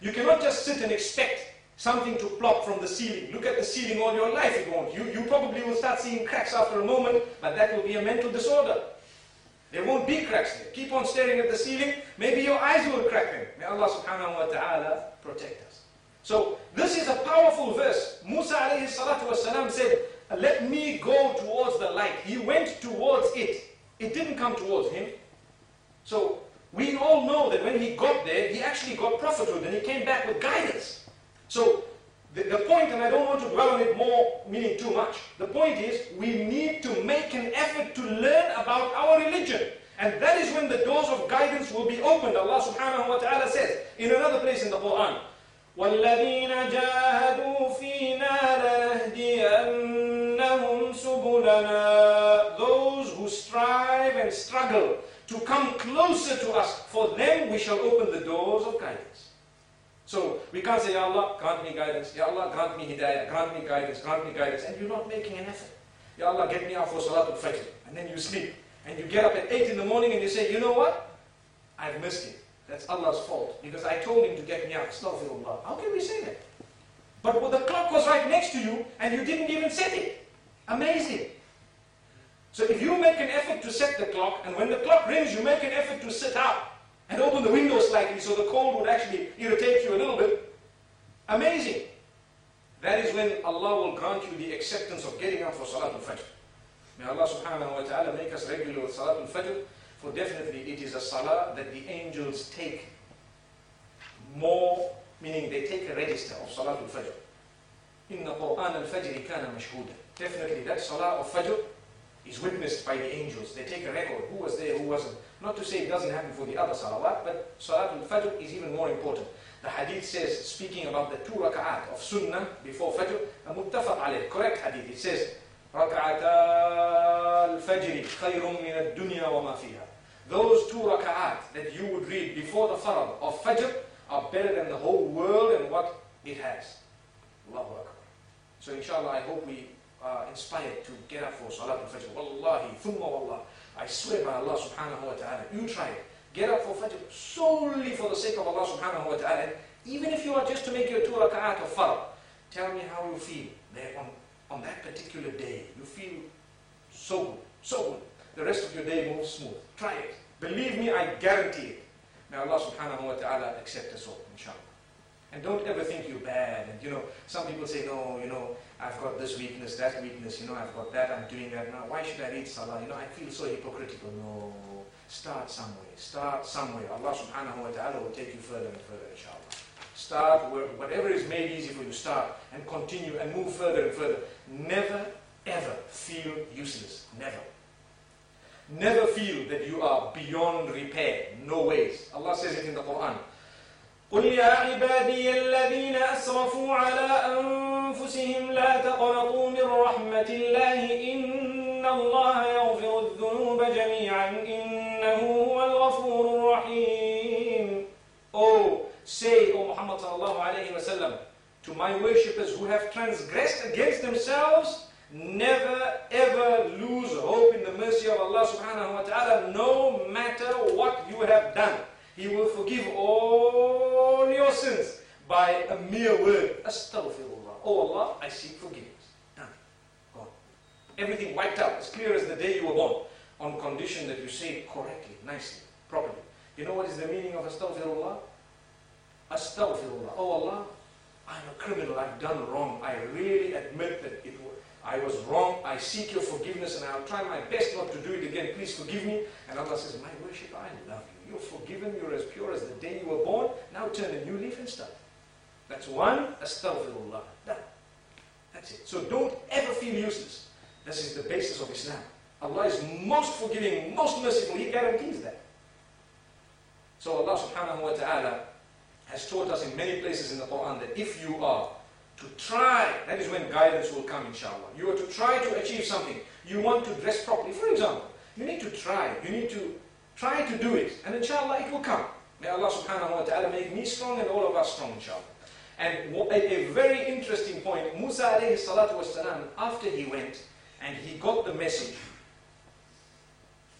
You cannot just sit and expect something to plop from the ceiling. Look at the ceiling all your life, it won't. You, you probably will start seeing cracks after a moment, but that will be a mental disorder. There won't be cracks there. Keep on staring at the ceiling, maybe your eyes will crack then. May Allah subhanahu wa ta'ala protect us. So this is a powerful verse. Musa alayhi salatu wasalam said, let me go towards the light. He went towards it. It didn't come towards him. So we all know that when he got there, he actually got prophethood and he came back with guidance. So the, the point, and I don't want to dwell on it more, meaning too much, the point is we need to make an effort to learn about our religion. And that is when the doors of guidance will be opened. Allah subhanahu wa ta'ala says in another place in the Quran, والذين جاهدوا فينا لنهدينهم سبلنا Those who strive and struggle to come closer to us, for them we shall open the doors of guidance. So we can't say, Ya Allah, grant me guidance. Ya Allah, grant me hidayah. Grant me guidance. Grant me guidance. And you're not making an effort. Ya Allah, get me out for Salatul Fajr. And then you sleep. And you get up at 8 in the morning and you say, you know what? I've missed it. That's Allah's fault. Because I told him to get me out. Astaghfirullah. How can we say that? But the clock was right next to you and you didn't even set it. Amazing. So if you make an effort to set the clock, and when the clock rings, you make an effort to sit up and open the window slightly so the cold would actually irritate you a little bit, amazing. That is when Allah will grant you the acceptance of getting up for Salatul Fajr. May Allah subhanahu wa ta'ala make us regular with Salatul Fajr, for definitely it is a salah that the angels take more, meaning they take a register of Salatul Fajr. Inna Quran al-Fajr kana mashhuda. Definitely that salah of Fajr is witnessed by the angels. They take a record, who was there, who wasn't. Not to say it doesn't happen for the other salawat, but Salatul Fajr is even more important. The hadith says, speaking about the two rak'at of sunnah before fajr, a muttafaq alayh, correct hadith. It says, rak'ata al-fajr khayrun min ad-dunya wa ma fiha. Those two rak'at that you would read before the farad of fajr are better than the whole world and what it has. Allahu Akbar. So inshallah, I hope we are inspired to get up for Salat al-Fajr. Wallahi, thumma wallah. I swear by Allah subhanahu wa ta'ala, you try it. Get up for Fajr solely for the sake of Allah subhanahu wa ta'ala. Even if you are just to make your two rak'at of farad, tell me how you feel there on, on that particular day. You feel so good, so good. The rest of your day moves smooth. Try it. Believe me, I guarantee it. May Allah subhanahu wa ta'ala accept us all, inshallah. And don't ever think you're bad. And you know, some people say, no, you know, I've got this weakness, that weakness, you know, I've got that, I'm doing that now. Why should I read Salah? You know, I feel so hypocritical. No. Start somewhere. Start somewhere. Allah subhanahu wa ta'ala will take you further and further, inshallah. Start where, whatever is made easy for you, start and continue and move further and further. Never, ever feel useless. Never. Never feel that you are beyond repair. No ways. Allah says it in the Quran. قل يا عبادي الذين أسرفوا على أنفسهم لا تقنطوا من رحمة الله إن الله يغفر الذنوب جميعا إنه هو الغفور الرحيم Oh, say, O Muhammad sallallahu alayhi wa sallam, to my worshippers who have transgressed against themselves, never ever lose hope in the mercy of Allah subhanahu wa ta'ala, no matter what you have done. He will forgive all your sins by a mere word. Astaghfirullah. Oh Allah, I seek forgiveness. Done. Gone. Everything wiped out, as clear as the day you were born, on condition that you say it correctly, nicely, properly. You know what is the meaning of astaghfirullah? Astaghfirullah. Oh Allah, I'm a criminal, I've done wrong. I really admit that it was, I was wrong. I seek your forgiveness and I'll try my best not to do it again. Please forgive me. And Allah says, My worship, I love. You're forgiven, you're as pure as the day you were born. Now turn a new leaf and start. That's one, astaghfirullah. Done. That's it. So don't ever feel useless. This is the basis of Islam. Allah is most forgiving, most merciful. He guarantees that. So Allah subhanahu wa ta'ala has taught us in many places in the Quran that if you are to try, that is when guidance will come inshallah. You are to try to achieve something. You want to dress properly, for example. You need to try. You need to try to do it. And inshallah it will come. May Allah subhanahu wa ta'ala make me strong and all of us strong inshallah. And a, very interesting point, Musa alayhi salatu wasalam, after he went and he got the message,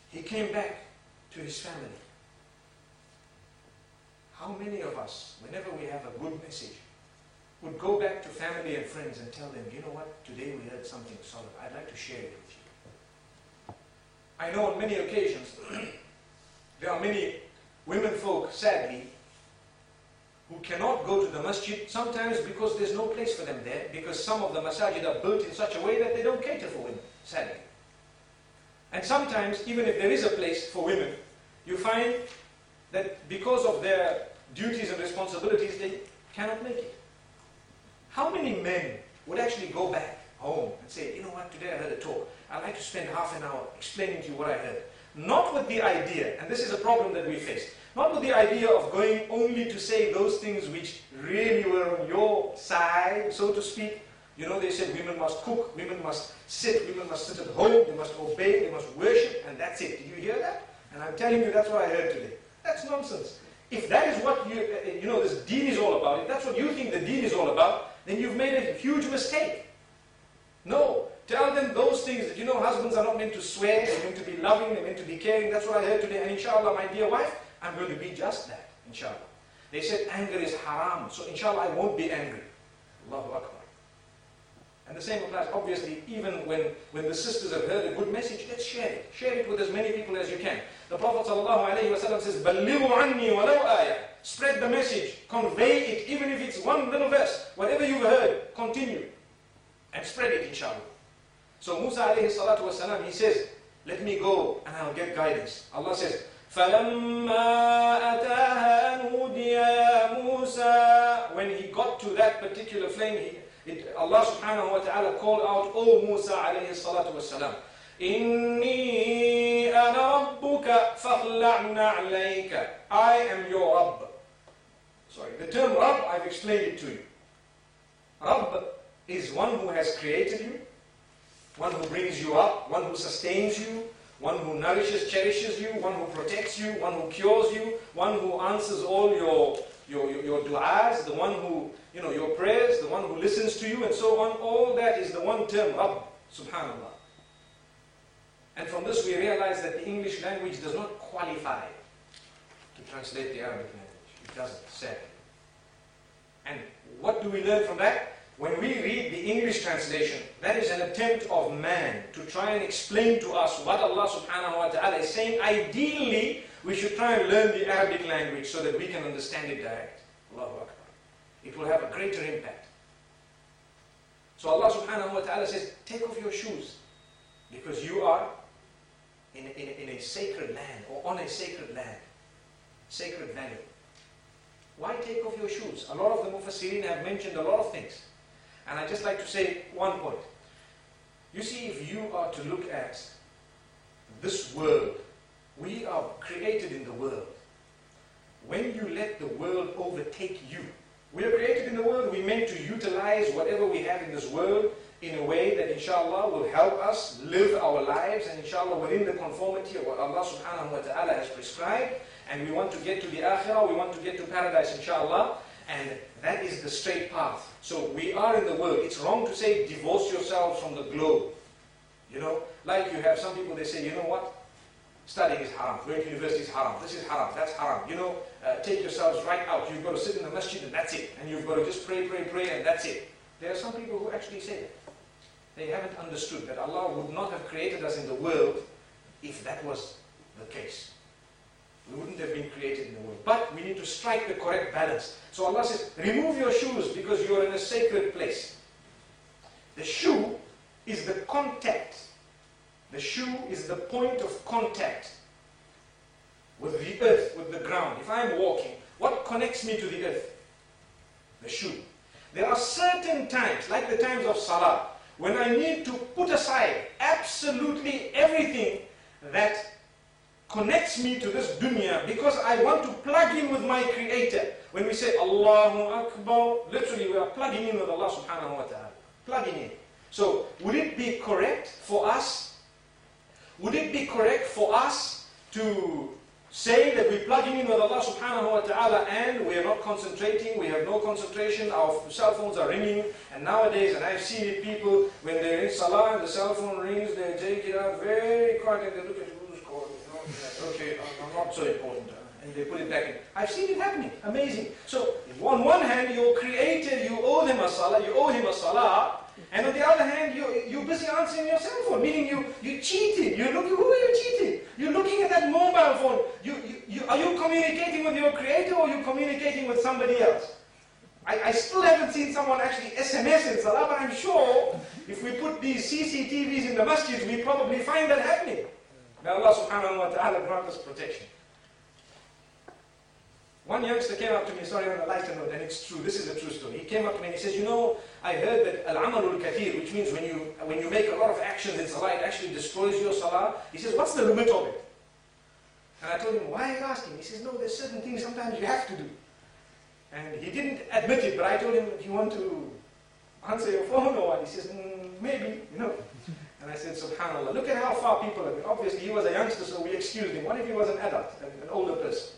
he came back to his family. How many of us, whenever we have a good message, would go back to family and friends and tell them, you know what, today we heard something solid. I'd like to share it with you. I know on many occasions, there are many women folk, sadly, who cannot go to the masjid, sometimes because there's no place for them there, because some of the masajid are built in such a way that they don't cater for women, sadly. And sometimes, even if there is a place for women, you find that because of their duties and responsibilities, they cannot make it. How many men would actually go back home and say, you know what, today I heard a talk. I'd like to spend half an hour explaining to you what I heard. Not with the idea, and this is a problem that we face, not with the idea of going only to say those things which really were on your side, so to speak. You know, they said women must cook, women must sit, women must sit at home, they must obey, they must worship, and that's it. Did you hear that? And I'm telling you, that's what I heard today. That's nonsense. If that is what you, uh, you know, this deen is all about, if that's what you think the deen is all about, then you've made a huge mistake. No. Tell them those things that, you know, husbands are not meant to swear, they're meant to be loving, they're meant to be caring. That's what I heard today. And inshallah, my dear wife, I'm going to be just that, inshallah. They said anger is haram, so inshallah I won't be angry. Allahu Akbar. And the same applies, obviously, even when, when the sisters have heard a good message, let's share it. Share it with as many people as you can. The Prophet ﷺ says, بَلِّغُوا عَنِّي وَلَوْ آيَةً Spread the message, convey it, even if it's one little verse. Whatever you've heard, continue. And spread it, inshallah. So Musa alayhi salatu wasalam, he says, let me go and I'll get guidance. Allah says, فَلَمَّا أَتَاهَا نُودِيَ يَا مُوسَى When he got to that particular flame, he, it, Allah subhanahu wa ta'ala called out, O Musa alayhi salatu wasalam, إِنِّي أَنَا رَبُّكَ فَاخْلَعْ نَعْلَيْكَ I am your Rabb. Sorry, the term Rabb, I've explained it to you. Rabb is one who has created you, one who brings you up, one who sustains you, one who nourishes, cherishes you, one who protects you, one who cures you, one who answers all your, your, your, your du'as, the one who, you know, your prayers, the one who listens to you, and so on. All that is the one term, Rabb, subhanAllah. And from this we realize that the English language does not qualify to translate the Arabic language. It doesn't, sadly. And what do we learn from that? When we English translation, that is an attempt of man to try and explain to us what Allah subhanahu wa ta'ala is saying. Ideally, we should try and learn the Arabic language so that we can understand it direct. Allahu Akbar. It will have a greater impact. So Allah subhanahu wa ta'ala says, take off your shoes because you are in, in, in a sacred land or on a sacred land, sacred valley. Why take off your shoes? A lot of the Mufassirin have mentioned a lot of things. And I just like to say one point. You see, if you are to look at this world, we are created in the world. When you let the world overtake you, we are created in the world, we're meant to utilize whatever we have in this world in a way that inshallah will help us live our lives and inshallah within the conformity of what Allah subhanahu wa ta'ala has prescribed and we want to get to the akhirah, we want to get to paradise inshallah and that is the straight path. So we are in the world. It's wrong to say divorce yourselves from the globe. You know, like you have some people, they say, you know what? Studying is haram. Going to university is haram. This is haram. That's haram. You know, uh, take yourselves right out. You've got to sit in the masjid and that's it. And you've got to just pray, pray, pray and that's it. There are some people who actually say that. They haven't understood that Allah would not have created us in the world if that was the case. Wouldn't have been created in the world. But we need to strike the correct balance. So Allah says, remove your shoes because you are in a sacred place. The shoe is the contact. The shoe is the point of contact with the earth, with the ground. If I'm walking, what connects me to the earth? The shoe. There are certain times, like the times of Salah, when I need to put aside absolutely everything that connects me to this dunya because I want to plug in with my creator. When we say Allahu Akbar, literally we are plugging in with Allah subhanahu wa ta'ala. Plugging in. So would it be correct for us? Would it be correct for us to say that we're plugging in with Allah subhanahu wa ta'ala and we are not concentrating, we have no concentration, our cell phones are ringing, and nowadays, and I've seen it, people, when they're in salah and the cell phone rings, they take it out very quiet and they look at calling, okay, I'm not so important, and they put it back in. I've seen it happening, amazing. So, on one hand, your creator, you owe him a salah, you owe him a salah, and on the other hand, you, you're busy answering your cell phone, meaning you, you're cheating. You're looking, who are you cheating? You're looking at that mobile phone. You, you, you, are you communicating with your creator or are you communicating with somebody else? I, I still haven't seen someone actually SMS in Salah, but I'm sure if we put these CCTVs in the masjids, we probably find that happening. May Allah subhanahu wa ta'ala grant us protection. One youngster came up to me, sorry on a lighter note, and it's true, this is a true story. He came up to me and he says, you know, I heard that al-amalul kathir, which means when you, when you make a lot of actions in salah, it actually destroys your salah. He says, what's the limit of it? And I told him, why are you asking? He says, no, there's certain things sometimes you have to do. And he didn't admit it, but I told him, do you want to answer your phone or what? He says, mm, maybe, you know. And I said, subhanAllah, look at how far people have been. Obviously, he was a youngster, so we excused him. What if he was an adult, an older person?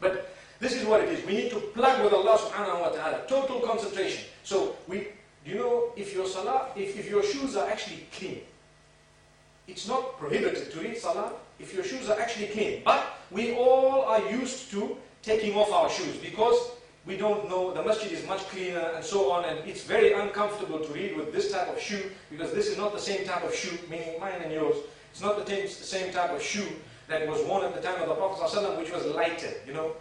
But this is what it is. We need to plug with Allah subhanahu wa ta'ala. Total concentration. So we you know if your salah, if, if your shoes are actually clean, it's not prohibited to read salah if your shoes are actually clean. But we all are used to taking off our shoes because we don't know, the masjid is much cleaner and so on, and it's very uncomfortable to read with this type of shoe because this is not the same type of shoe, meaning mine and yours. It's not the same type of shoe that was worn at the time of the Prophet ﷺ, which was lighter, you know.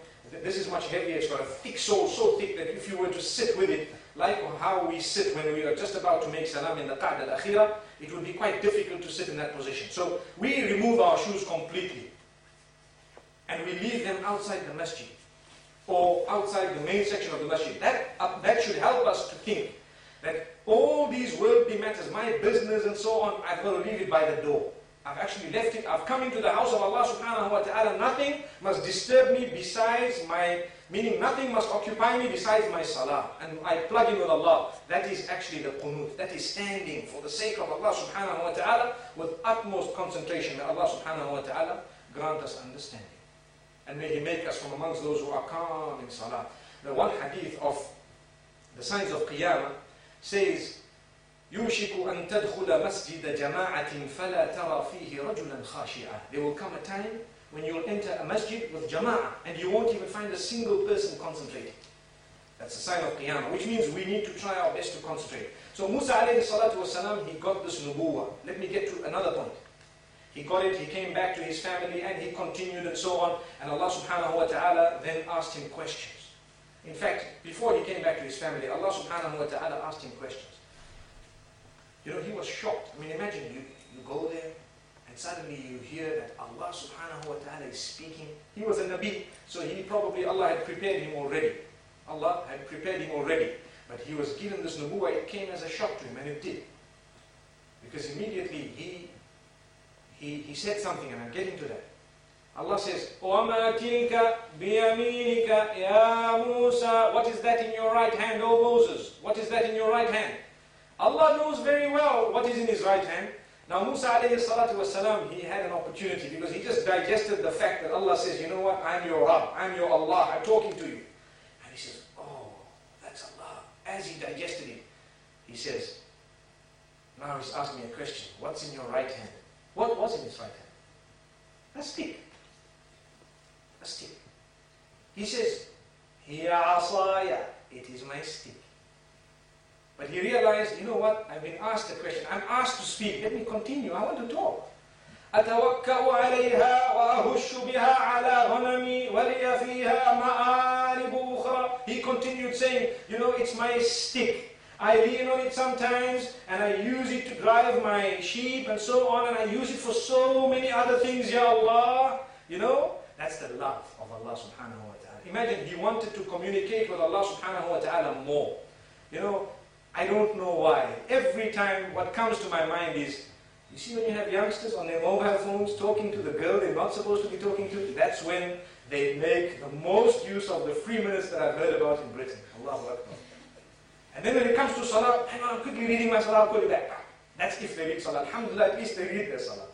This is much heavier, it's got a thick sole, so thick that if you were to sit with it, like how we sit when we are just about to make salam in the Qa'd al-Akhirah, it would be quite difficult to sit in that position. So we remove our shoes completely. And we leave them outside the masjid. Or outside the main section of the masjid. That, uh, that should help us to think that all these worldly matters, my business and so on, I've got to leave it by the door. I've actually left it. I've come into the house of Allah subhanahu wa ta'ala. Nothing must disturb me besides my, meaning nothing must occupy me besides my salah. And I plug in with Allah. That is actually the qunut. That is standing for the sake of Allah subhanahu wa ta'ala with utmost concentration. May Allah subhanahu wa ta'ala grant us understanding. And may He make us from amongst those who are calm in salah. The one hadith of the signs of Qiyamah says, يوشك أن تدخل مسجد جماعة فلا ترى فيه رجلا خاشعا There will come a time when you will enter a masjid with jama'ah and you won't even find a single person concentrating. That's a sign of qiyamah, which means we need to try our best to concentrate. So Musa alayhi salatu wasalam, he got this nubuwa. Let me get to another point. He got it, he came back to his family and he continued and so on. And Allah subhanahu wa ta'ala then asked him questions. In fact, before he came back to his family, Allah subhanahu wa ta'ala asked him questions. You know, he was shocked. I mean, imagine you, you go there and suddenly you hear that Allah subhanahu wa ta'ala is speaking. He was a Nabi, so he probably, Allah had prepared him already. Allah had prepared him already. But he was given this nubuwa, it came as a shock to him, and it did. Because immediately he, he, he said something, and I'm getting to that. Allah says, وَمَا تِلْكَ بِيَمِينِكَ يَا مُوسَى What is that in your right hand, O Moses? What is that in your right hand? Allah knows very well what is in his right hand. Now Musa alayhi salatu wasalam, he had an opportunity because he just digested the fact that Allah says, you know what, I'm your Rabb, I'm your Allah, I'm talking to you. And he says, oh, that's Allah. As he digested it, he says, now he's asking me a question. What's in your right hand? What was in his right hand? A stick. A stick. He says, Hiya asaya. It is my stick. But he realized, you know what, I've been asked a question. I'm asked to speak. Let me continue. I want to talk. أتوكأ عليها وأهش بها على غنمي ولي فيها مآرب أخرى He continued saying, you know, it's my stick. I lean on it sometimes and I use it to drive my sheep and so on and I use it for so many other things, Ya Allah. You know, that's the love of Allah subhanahu wa ta'ala. Imagine he wanted to communicate with Allah subhanahu wa ta'ala more. You know, I don't know why. Every time what comes to my mind is, you see when you have youngsters on their mobile phones talking to the girl they're not supposed to be talking to, that's when they make the most use of the free minutes that I've heard about in Britain. Allahu Akbar. And then when it comes to Salah, hang on, I'm quickly reading my Salah, I'll call you back. That's if they read Salah. Alhamdulillah, at least they read their Salah.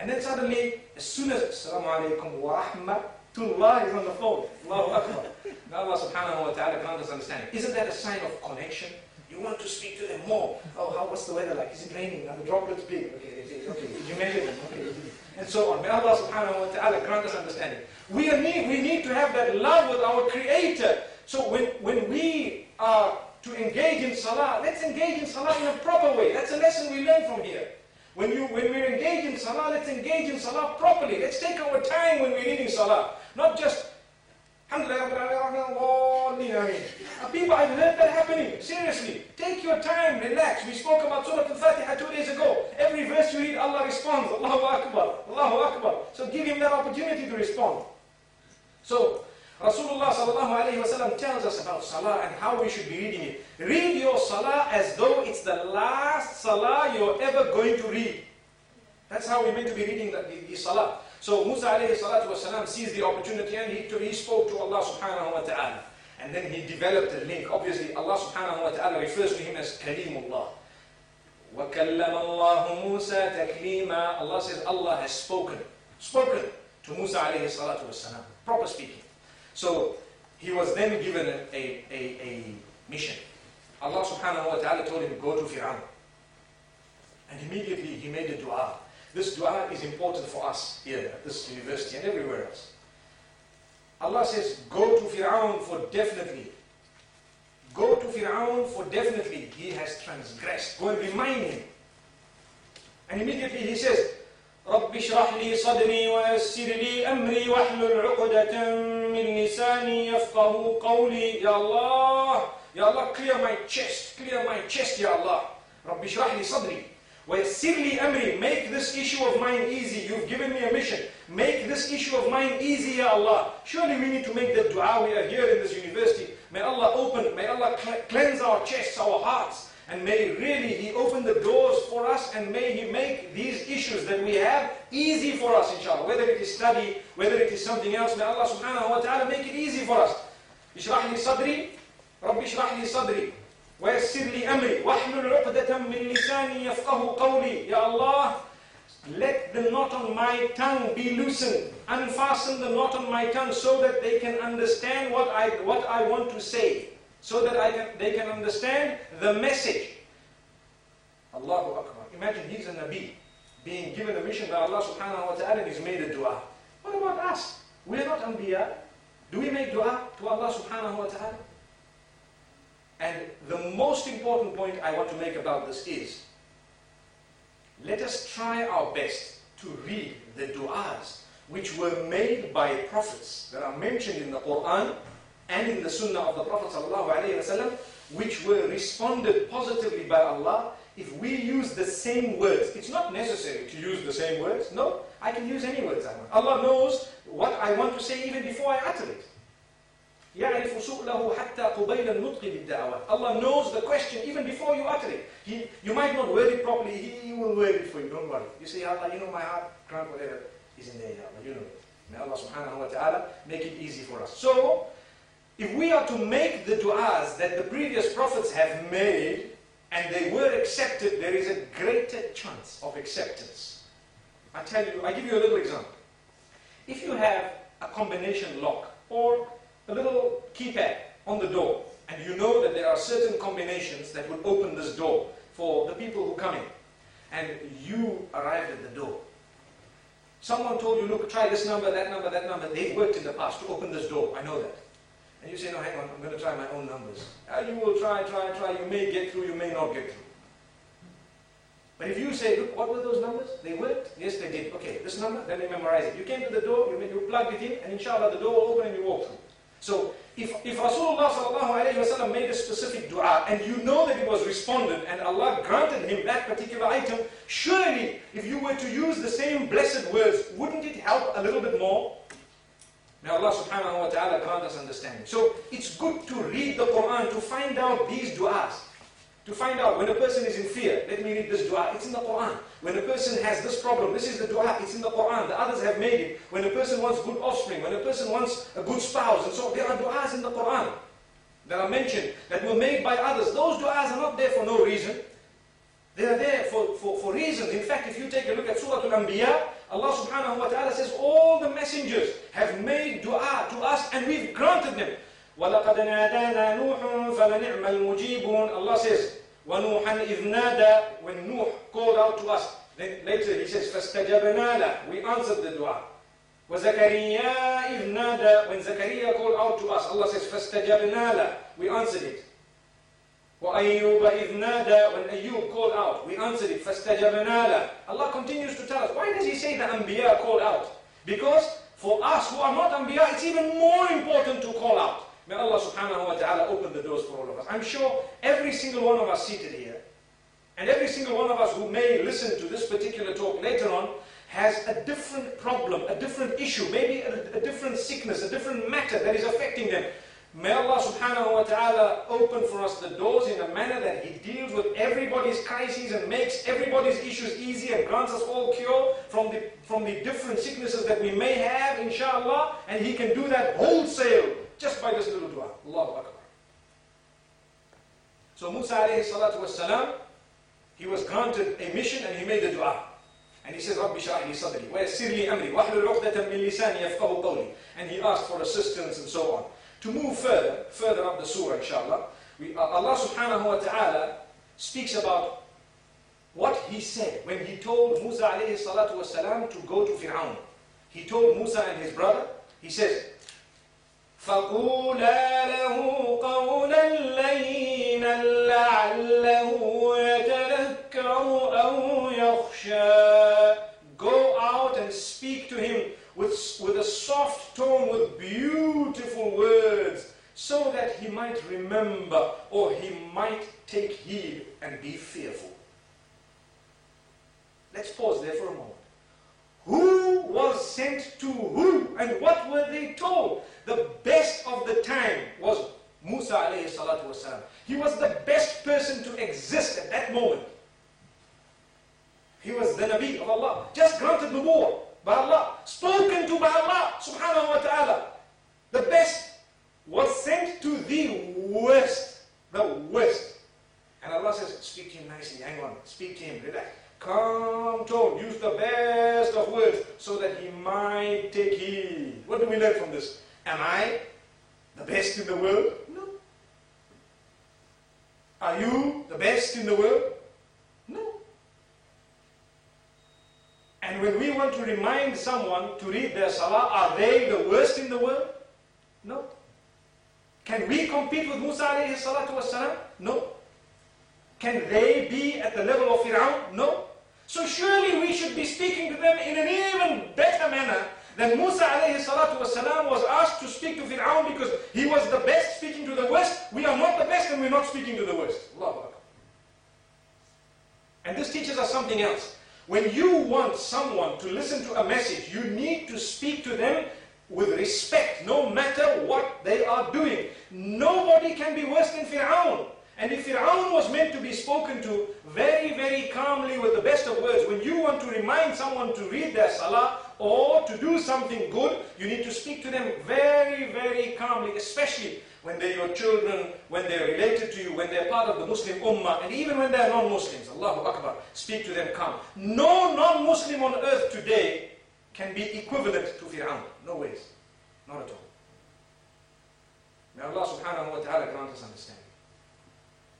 And then suddenly, as soon as Assalamu alaikum wa rahmatullah is on the phone, Allahu Akbar. May Allah subhanahu wa ta'ala grant us understanding. Isn't that a sign of connection? You want to speak to them more. Oh, how, what's the weather like? Is it raining? Are the droplets big? Okay, okay. Did you measure them? Okay. And so on. May Allah subhanahu wa ta'ala grant us understanding. We need, we need to have that love with our Creator. So when, when we are to engage in salah, let's engage in salah in a proper way. That's a lesson we learn from here. When, you, when we're engaged in salah, let's engage in salah properly. Let's take our time when we're reading salah. Not just, People, I've heard that happening. Seriously. Take your time, relax. We spoke about Surah Al-Fatiha two days ago. Every verse you read, Allah responds. Allahu Akbar. Allahu Akbar. So give him that opportunity to respond. So, Rasulullah sallallahu alayhi wasallam tells us about salah and how we should be reading it. Read your salah as though it's the last salah you're ever going to read. That's how we're meant to be reading the, the, the salah. So Musa alayhi salatu wasalam sees the opportunity and he, he spoke to Allah subhanahu wa ta'ala. And then he developed a link. Obviously, Allah subhanahu wa ta'ala refers to him as Kalimullah. وَكَلَّمَ اللَّهُ مُوسَى تَكْلِيمًا Allah says Allah has spoken. Spoken to Musa alayhi salatu wasalam. Proper speaking. So he was then given a, a, a, mission. Allah subhanahu wa ta'ala told him, go to Fir'aun. And immediately he made a dua. This dua is important for us here at this university and everywhere else. Allah says, go to Fir'aun for definitely. Go to Fir'aun for definitely. He has transgressed. Go and remind him. And immediately he says, رب اشرح لي صدري ويسر لي أمري واحلل عقدة من لساني يفقه قولي يا الله يا الله clear my chest clear my chest يا الله رب اشرح لي صدري ويسر لي أمري make this issue of mine easy you've given me a mission make this issue of mine easy يا Allah surely we need to make the dua we are here in this university may Allah open may Allah cleanse our chests our hearts and may really He open the doors for us and may He make these issues that we have easy for us, inshallah. Whether it is study, whether it is something else, may Allah subhanahu wa ta'ala make it easy for us. اشرح لي صدري ربي اشرح لي صدري ويسر لي أمري واحلل عقدة من لساني يفقه قولي يا Allah let the knot on my tongue be loosened unfasten the knot on my tongue so that they can understand what I, what I want to say so that I can, they can understand the message. Allahu Akbar. Imagine he's a Nabi being given a mission by Allah subhanahu wa ta'ala and he's made a dua. What about us? We're not Anbiya. Do we make dua to Allah subhanahu wa ta'ala? And the most important point I want to make about this is let us try our best to read the du'as which were made by prophets that are mentioned in the Quran and in the Sunnah of the Prophet ﷺ, which were responded positively by Allah, if we use the same words, it's not necessary to use the same words. No, I can use any words I want. Allah knows what I want to say even before I utter it. Allah knows the question even before you utter it. He, you might not word it properly, He will word it for you, don't worry. You say, Allah, you know my heart, grant whatever is in there, Allah, you know it. May Allah subhanahu wa ta'ala make it easy for us. So, if we are to make the du'as that the previous prophets have made and they were accepted, there is a greater chance of acceptance. I tell you, I give you a little example. If you have a combination lock or a little keypad on the door, and you know that there are certain combinations that will open this door for the people who come in, and you arrived at the door. Someone told you, look, try this number, that number, that number. They've worked in the past to open this door. I know that. And you say, no, hang on, I'm going to try my own numbers. Uh, you will try, try, try. You may get through, you may not get through. But if you say, look, what were those numbers? They worked? Yes, they did. Okay, this number, then you memorize it. You came to the door, you, you plugged it in, and inshallah the door will open and you walk through. So, if, if Rasulullah made a specific dua and you know that it was responded and Allah granted him that particular item, surely if you were to use the same blessed words, wouldn't it help a little bit more? May Allah subhanahu wa ta'ala grant us understanding. So it's good to read the Quran to find out these du'as. To find out when a person is in fear, let me read this dua, it's in the Quran. When a person has this problem, this is the dua, it's in the Quran. The others have made it. When a person wants good offspring, when a person wants a good spouse, and so there are du'as in the Quran that are mentioned, that were made by others. Those du'as are not there for no reason. They are there for, for, for reasons. In fact, if you take a look at Surah Al-Anbiya, Allah subhanahu wa ta'ala says, all the messengers have made dua to us and we've granted them. وَلَقَدْ نَادَانَا نُوحٌ فَلَنِعْمَ الْمُجِيبُونَ Allah says, وَنُوحًا إِذْ نَادَى When Nuh called out to us, then later he says, فَاسْتَجَبْنَا We answered the dua. وَزَكَرِيَّا إِذْ نَادَى When Zakaria called out to us, Allah says, فَاسْتَجَبْنَا We answered it. وَأَيُّوبَ إِذْ نَادَى When Ayub called out, we answered it. فَاسْتَجَبْنَا لَهُ Allah continues to tell us. Why does He say the Anbiya called out? Because for us who are not Anbiya, it's even more important to call out. May Allah subhanahu wa ta'ala open the doors for all of us. I'm sure every single one of us seated here, and every single one of us who may listen to this particular talk later on, has a different problem, a different issue, maybe a, a different sickness, a different matter that is affecting them. May Allah subhanahu wa ta'ala open for us the doors in a manner that He deals with everybody's crises and makes everybody's issues easy and grants us all cure from the, from the different sicknesses that we may have, inshallah. And He can do that wholesale just by this little dua. Allahu Akbar. So Musa alayhi salatu was salam, he was granted a mission and he made the dua. And he says, رَبِّ شَرَحْ لِي صَدْرِي وَيَسِّرْ لِي أَمْرِي وَاحْلُلْ عُقْدَةً مِّن لِسَانِي يَفْقَهُ قَوْلِي And he asked for assistance and so on. To move further, further up the surah, inshallah, we, uh, Allah subhanahu wa ta'ala speaks about what he said when he told Musa alayhi salatu wasalam to go to Fir'aun. He told Musa and his brother, he says, فَقُولَا لَهُ قَوْلًا لَيِّنًا لَعَلَّهُ يَتَذَكَّرُ أَوْ يَخْشَى with, with a soft tone, with beautiful words, so that he might remember or he might take heed and be fearful. Let's pause there for a moment. Who was sent to who and what were they told? The best of the time was Musa alayhi salatu wasalam. He was the best person to exist at that moment. He was the Nabi of Allah, just granted the war by Allah, spoken to by Allah subhanahu wa ta'ala. The best was sent to the worst, the worst. And Allah says, speak to him nicely, hang on, speak to him, relax. Calm tone, use the best of words so that he might take heed. What do we learn from this? Am I the best in the world? No. Are you the best in the world? No. And when we want to remind someone to read their salah, are they the worst in the world? No. Can we compete with Musa alayhi salatu wasalam? No. Can they be at the level of Fir'aun? No. So surely we should be speaking to them in an even better manner than Musa alayhi salatu wasalam was asked to speak to Fir'aun because he was the best speaking to the worst. We are not the best and we're not speaking to the worst. Allah And this teaches us something else. When you want someone to listen to a message, you need to speak to them with respect, no matter what they are doing. Nobody can be worse than Fir'aun. And if Fir'aun was meant to be spoken to very, very calmly with the best of words, when you want to remind someone to read their salah or to do something good, you need to speak to them very, very calmly, especially when they're your children, when they're related to you, when they're part of the Muslim ummah, and even when they're non-Muslims. Allahu Akbar. Speak to them calm. No non-Muslim on earth today can be equivalent to Fir'aun. No ways. Not at all. May Allah subhanahu wa ta'ala grant us understanding.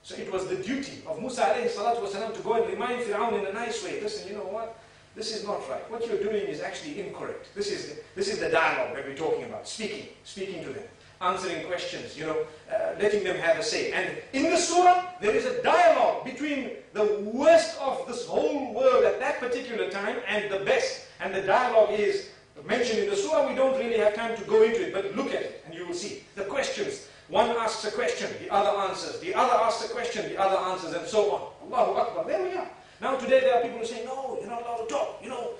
So it was the duty of Musa wasalam to go and remind Fir'aun in a nice way. Listen, you know what? This is not right. What you're doing is actually incorrect. This is, this is the dialogue that we're talking about. Speaking, speaking to them answering questions, you know, uh, letting them have a say. And in the surah, there is a dialogue between the worst of this whole world at that particular time and the best. And the dialogue is mentioned in the surah. We don't really have time to go into it, but look at it and you will see the questions. One asks a question, the other answers. The other asks a question, the other answers, and so on. Allahu Akbar. There we are. Now today there are people who say, no, you're not allowed to talk. You know,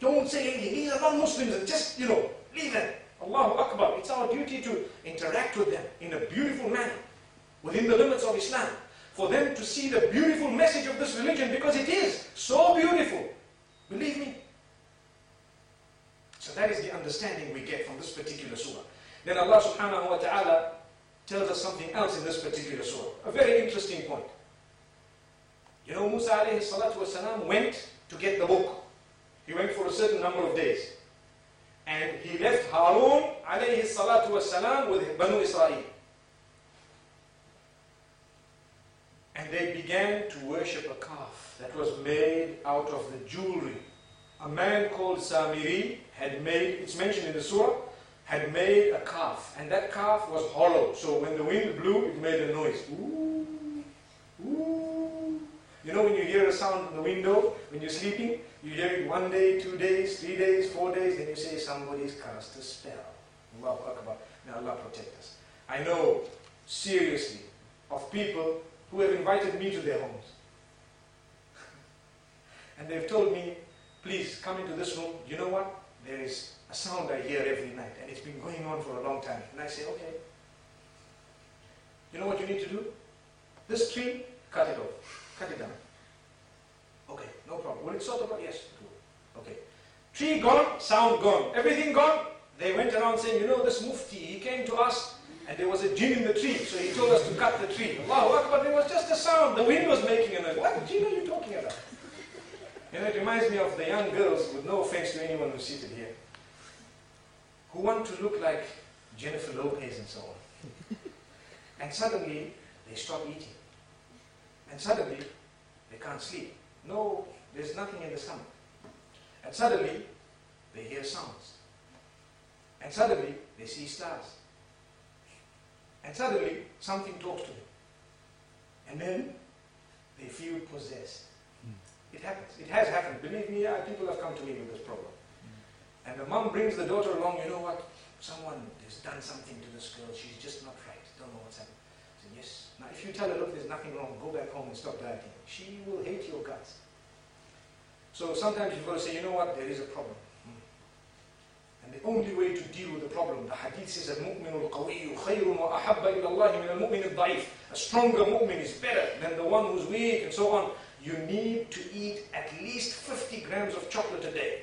don't say anything. These are non-Muslims just, you know, leave them. Allahu Akbar. It's our duty to interact with them in a beautiful manner within the limits of Islam. For them to see the beautiful message of this religion because it is so beautiful. Believe me. So that is the understanding we get from this particular surah. Then Allah subhanahu wa ta'ala tells us something else in this particular surah. A very interesting point. You know, Musa alayhi went to get the book. He went for a certain number of days. And he left Harun alayhi with Banu Israel. And they began to worship a calf that was made out of the jewelry. A man called Samiri had made, it's mentioned in the surah, had made a calf. And that calf was hollow. So when the wind blew, it made a noise. Ooh, ooh. You know when you hear a sound in the window, when you're sleeping, you hear it one day, two days, three days, four days, then you say somebody's cast a spell. Allahu Akbar. May Allah protect us. I know, seriously, of people who have invited me to their homes. and they've told me, please come into this room. You know what? There is a sound I hear every night, and it's been going on for a long time. And I say, okay. You know what you need to do? This tree, cut it off. Cut it down. Okay, no problem. Will it sort of? Yes, it will. Okay. Tree gone, sound gone. Everything gone. They went around saying, you know, this mufti, he came to us and there was a jinn in the tree, so he told us to cut the tree. Allahu Akbar, it was just a sound. The wind was making a noise. What jinn are you talking about? You know, it reminds me of the young girls, with no offense to anyone who's seated here, who want to look like Jennifer Lopez and so on. and suddenly, they stop eating. And suddenly, they can't sleep. No, there's nothing in the stomach. And suddenly, they hear sounds. And suddenly, they see stars. And suddenly, something talks to them. And then, they feel possessed. It happens. It has happened. Believe me, people have come to me with this problem. And the mom brings the daughter along, you know what? Someone has done something to this girl. She's just not right. Don't know what's happened. I said, yes. Now, if you tell her, look, there's nothing wrong, go back home and stop dieting. She will hate your guts. So sometimes you've got to say, you know what? There is a problem. And the only way to deal with the problem, the hadith says, المؤمن القوي خير وأحب إلى الله من المؤمن الضعيف. A stronger mu'min is better than the one who's weak and so on. You need to eat at least 50 grams of chocolate a day.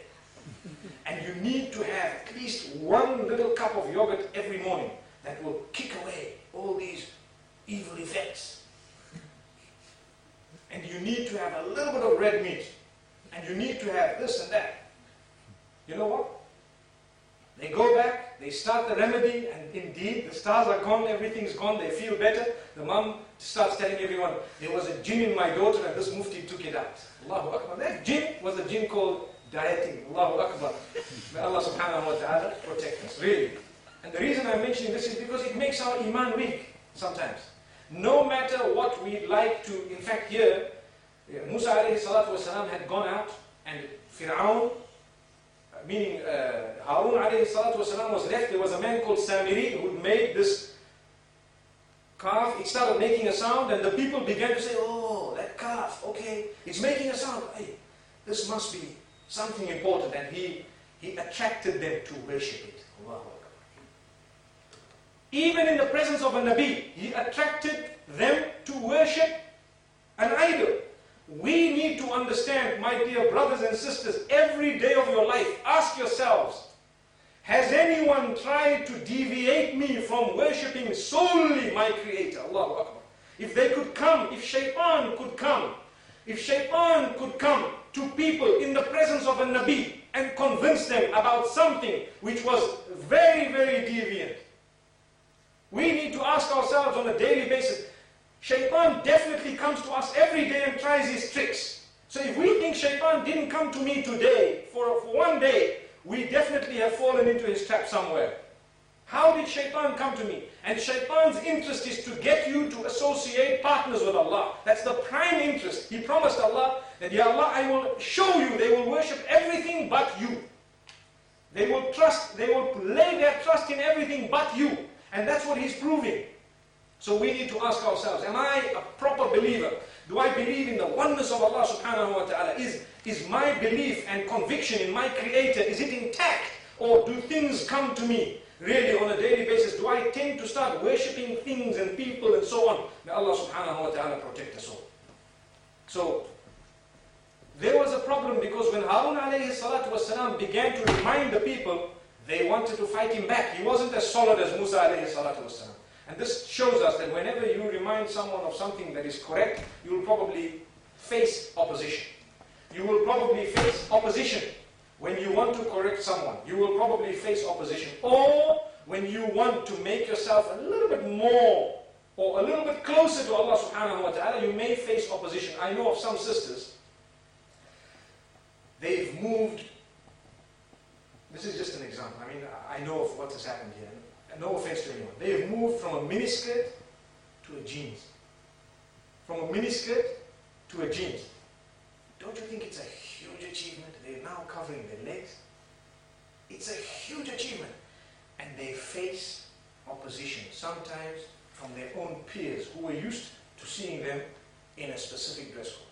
and you need to have at least one little cup of yogurt every morning that will kick away all these evil effects. And you need to have a little bit of red meat. And you need to have this and that. You know what? They go back, they start the remedy, and indeed the stars are gone, everything's gone, they feel better. The mom starts telling everyone, there was a jinn in my daughter and this mufti took it out. Allahu Akbar. That jinn was a jinn called dieting. Allahu Akbar. May Allah subhanahu wa ta'ala protect us. Really. And the reason I'm mentioning this is because it makes our iman weak sometimes. No matter what we'd like to, in fact here, Musa alayhi salatu wasalam had gone out and Fir'aun meaning uh, Harun alayhi salatu wasalam was left, there was a man called Samiri who made this calf. It started making a sound and the people began to say, oh, that calf, okay, it's making a sound. Hey, this must be something important. And he, he attracted them to worship it. Even in the presence of a Nabi, he attracted them to worship an idol. We need to understand, my dear brothers and sisters, every day of your life, ask yourselves, has anyone tried to deviate me from worshipping solely my Creator? Allahu Akbar. If they could come, if Shaitan could come, if Shaitan could come to people in the presence of a Nabi and convince them about something which was very, very deviant, we need to ask ourselves on a daily basis, Shaitan definitely comes to us every day and tries his tricks. So if we think Shaitan didn't come to me today, for, for one day, we definitely have fallen into his trap somewhere. How did Shaitan come to me? And Shaitan's interest is to get you to associate partners with Allah. That's the prime interest. He promised Allah that, Ya Allah, I will show you, they will worship everything but you. They will trust, they will lay their trust in everything but you. And that's what he's proving. So we need to ask ourselves, am I a proper believer? Do I believe in the oneness of Allah subhanahu wa ta'ala? Is, is my belief and conviction in my creator, is it intact? Or do things come to me really on a daily basis? Do I tend to start worshipping things and people and so on? May Allah subhanahu wa ta'ala protect us all. So, there was a problem because when Harun alayhi salatu wasalam began to remind the people, they wanted to fight him back. He wasn't as solid as Musa alayhi salatu wasalam. And this shows us that whenever you remind someone of something that is correct, you will probably face opposition. You will probably face opposition when you want to correct someone. You will probably face opposition. Or when you want to make yourself a little bit more or a little bit closer to Allah subhanahu wa ta'ala, you may face opposition. I know of some sisters, they've moved. This is just an example. I mean, I know of what has happened here. No offense to anyone. They've moved from a miniskirt to a jeans. From a miniskirt to a jeans. Don't you think it's a huge achievement? They're now covering their legs. It's a huge achievement. And they face opposition, sometimes from their own peers who were used to seeing them in a specific dress code.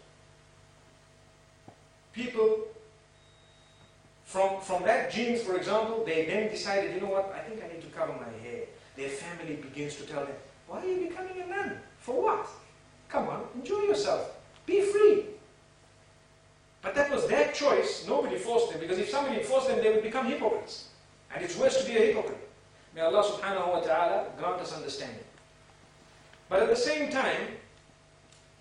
People from, from that jeans, for example, they then decided, you know what, I think I need to cover my hair. Their family begins to tell them, why are you becoming a nun? For what? Come on, enjoy yourself. Be free. But that was their choice. Nobody forced them because if somebody forced them, they would become hypocrites. And it's worse to be a hypocrite. May Allah subhanahu wa ta'ala grant us understanding. But at the same time,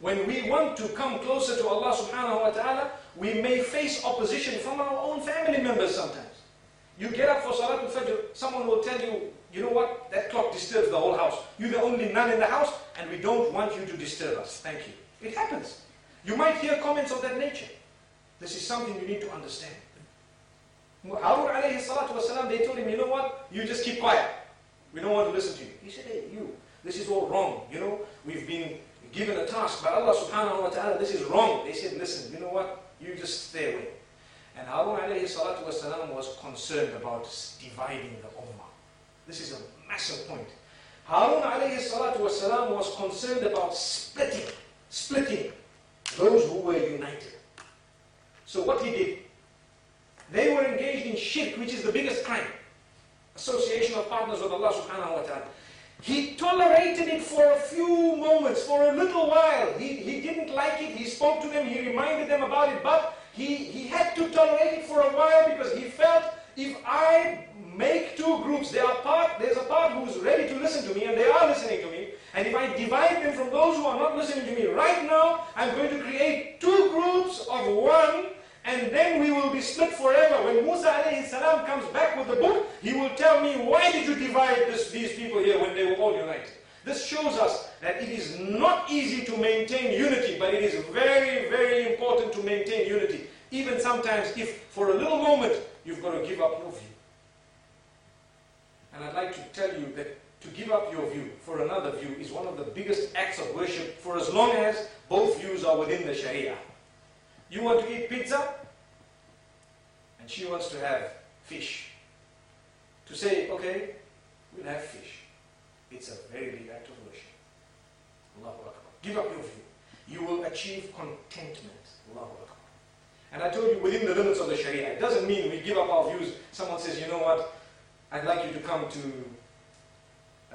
when we want to come closer to Allah subhanahu wa ta'ala, we may face opposition from our own family members sometimes. You get up for Salatul Fajr, someone will tell you, you know what, that clock disturbs the whole house. You're the only nun in the house, and we don't want you to disturb us. Thank you. It happens. You might hear comments of that nature. This is something you need to understand. Harun alayhi salatu wasalam, they told him, you know what, you just keep quiet. We don't want to listen to you. He said, hey, you, this is all wrong. You know, we've been given a task by Allah subhanahu wa ta'ala, this is wrong. They said, listen, you know what, you just stay away. And Harun alayhi salatu wasalam was concerned about dividing the ummah. This is a massive point. Harun alayhi salatu wasalam was concerned about splitting, splitting those who were united. So what he did, they were engaged in shirk, which is the biggest crime. Association of partners with Allah subhanahu wa ta'ala. He tolerated it for a few moments, for a little while. He, he didn't like it. He spoke to them. He reminded them about it. But he, he had to tolerate it for a while because he felt if I make two groups, there are part, there's a part who's ready to listen to me and they are listening to me. And if I divide them from those who are not listening to me right now, I'm going to create two groups of one and then we will be split forever. When Musa alayhi salam comes back with the book, he will tell me, why did you divide this, these people here when they were all united? This shows us that it is not easy to maintain unity, but it is very, very important to maintain unity. Even sometimes if for a little moment you've got to give up your view. And I'd like to tell you that to give up your view for another view is one of the biggest acts of worship for as long as both views are within the Sharia. You want to eat pizza? And she wants to have fish. To say, okay, we'll have fish. It's a very big act of worship. Allahu Akbar. Give up your view. You will achieve contentment. Allahu Akbar. And I told you within the limits of the Sharia. It doesn't mean we give up our views. Someone says, you know what, I'd like you to come to,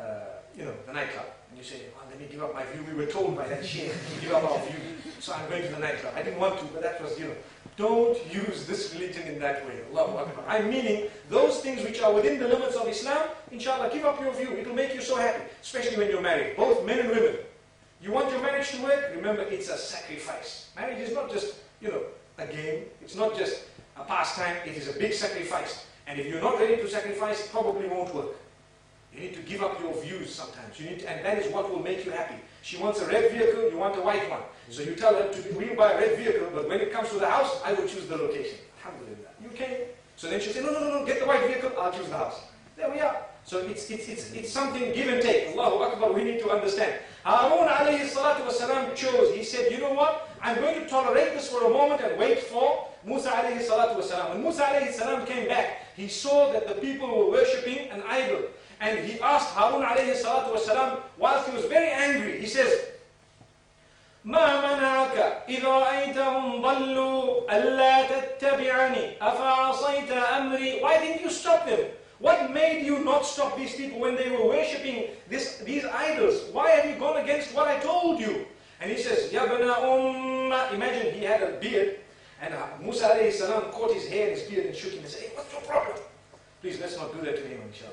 uh, you know, the nightclub. And you say, oh, let me give up my view. We were told by that sheikh to give up our view. So I'm going to the nightclub. I didn't want to, but that was, you know. Don't use this religion in that way. Allahu Akbar. I'm meaning those things which are within the limits of Islam, inshallah, give up your view. It will make you so happy, especially when you're married, both men and women. You want your marriage to work? Remember, it's a sacrifice. Marriage is not just, you know, a game. It's not just a pastime. It is a big sacrifice. And if you're not ready to sacrifice, it probably won't work. You need to give up your views sometimes. You need to, and that is what will make you happy. She wants a red vehicle, you want a white one. So you tell her, to, we'll buy a red vehicle, but when it comes to the house, I will choose the location. Alhamdulillah. You can. So then she'll say, no, no, no, no, get the white vehicle, I'll choose the house. There we are. So it's, it's, it's, it's something give and take. Allahu Akbar, we need to understand. Harun alayhi salatu wasalam chose, he said, you know what, I'm going to tolerate this for a moment and wait for Musa alayhi salatu wasalam. When Musa alayhi salam came back, he saw that the people were worshipping an idol. And he asked Harun alayhi salatu wasalam, whilst he was very angry, he says, ما منعك إذ رأيتهم ضلوا ألا تتبعني أفعصيت أمري Why didn't you stop them? What made you not stop these people when they were worshipping this, these idols? Why have you gone against what I told you? And he says, Ya bana umma. Imagine he had a beard, and Musa alayhi salam caught his hair and his beard and shook him and said, hey, what's your problem? Please, let's not do that to him, inshallah.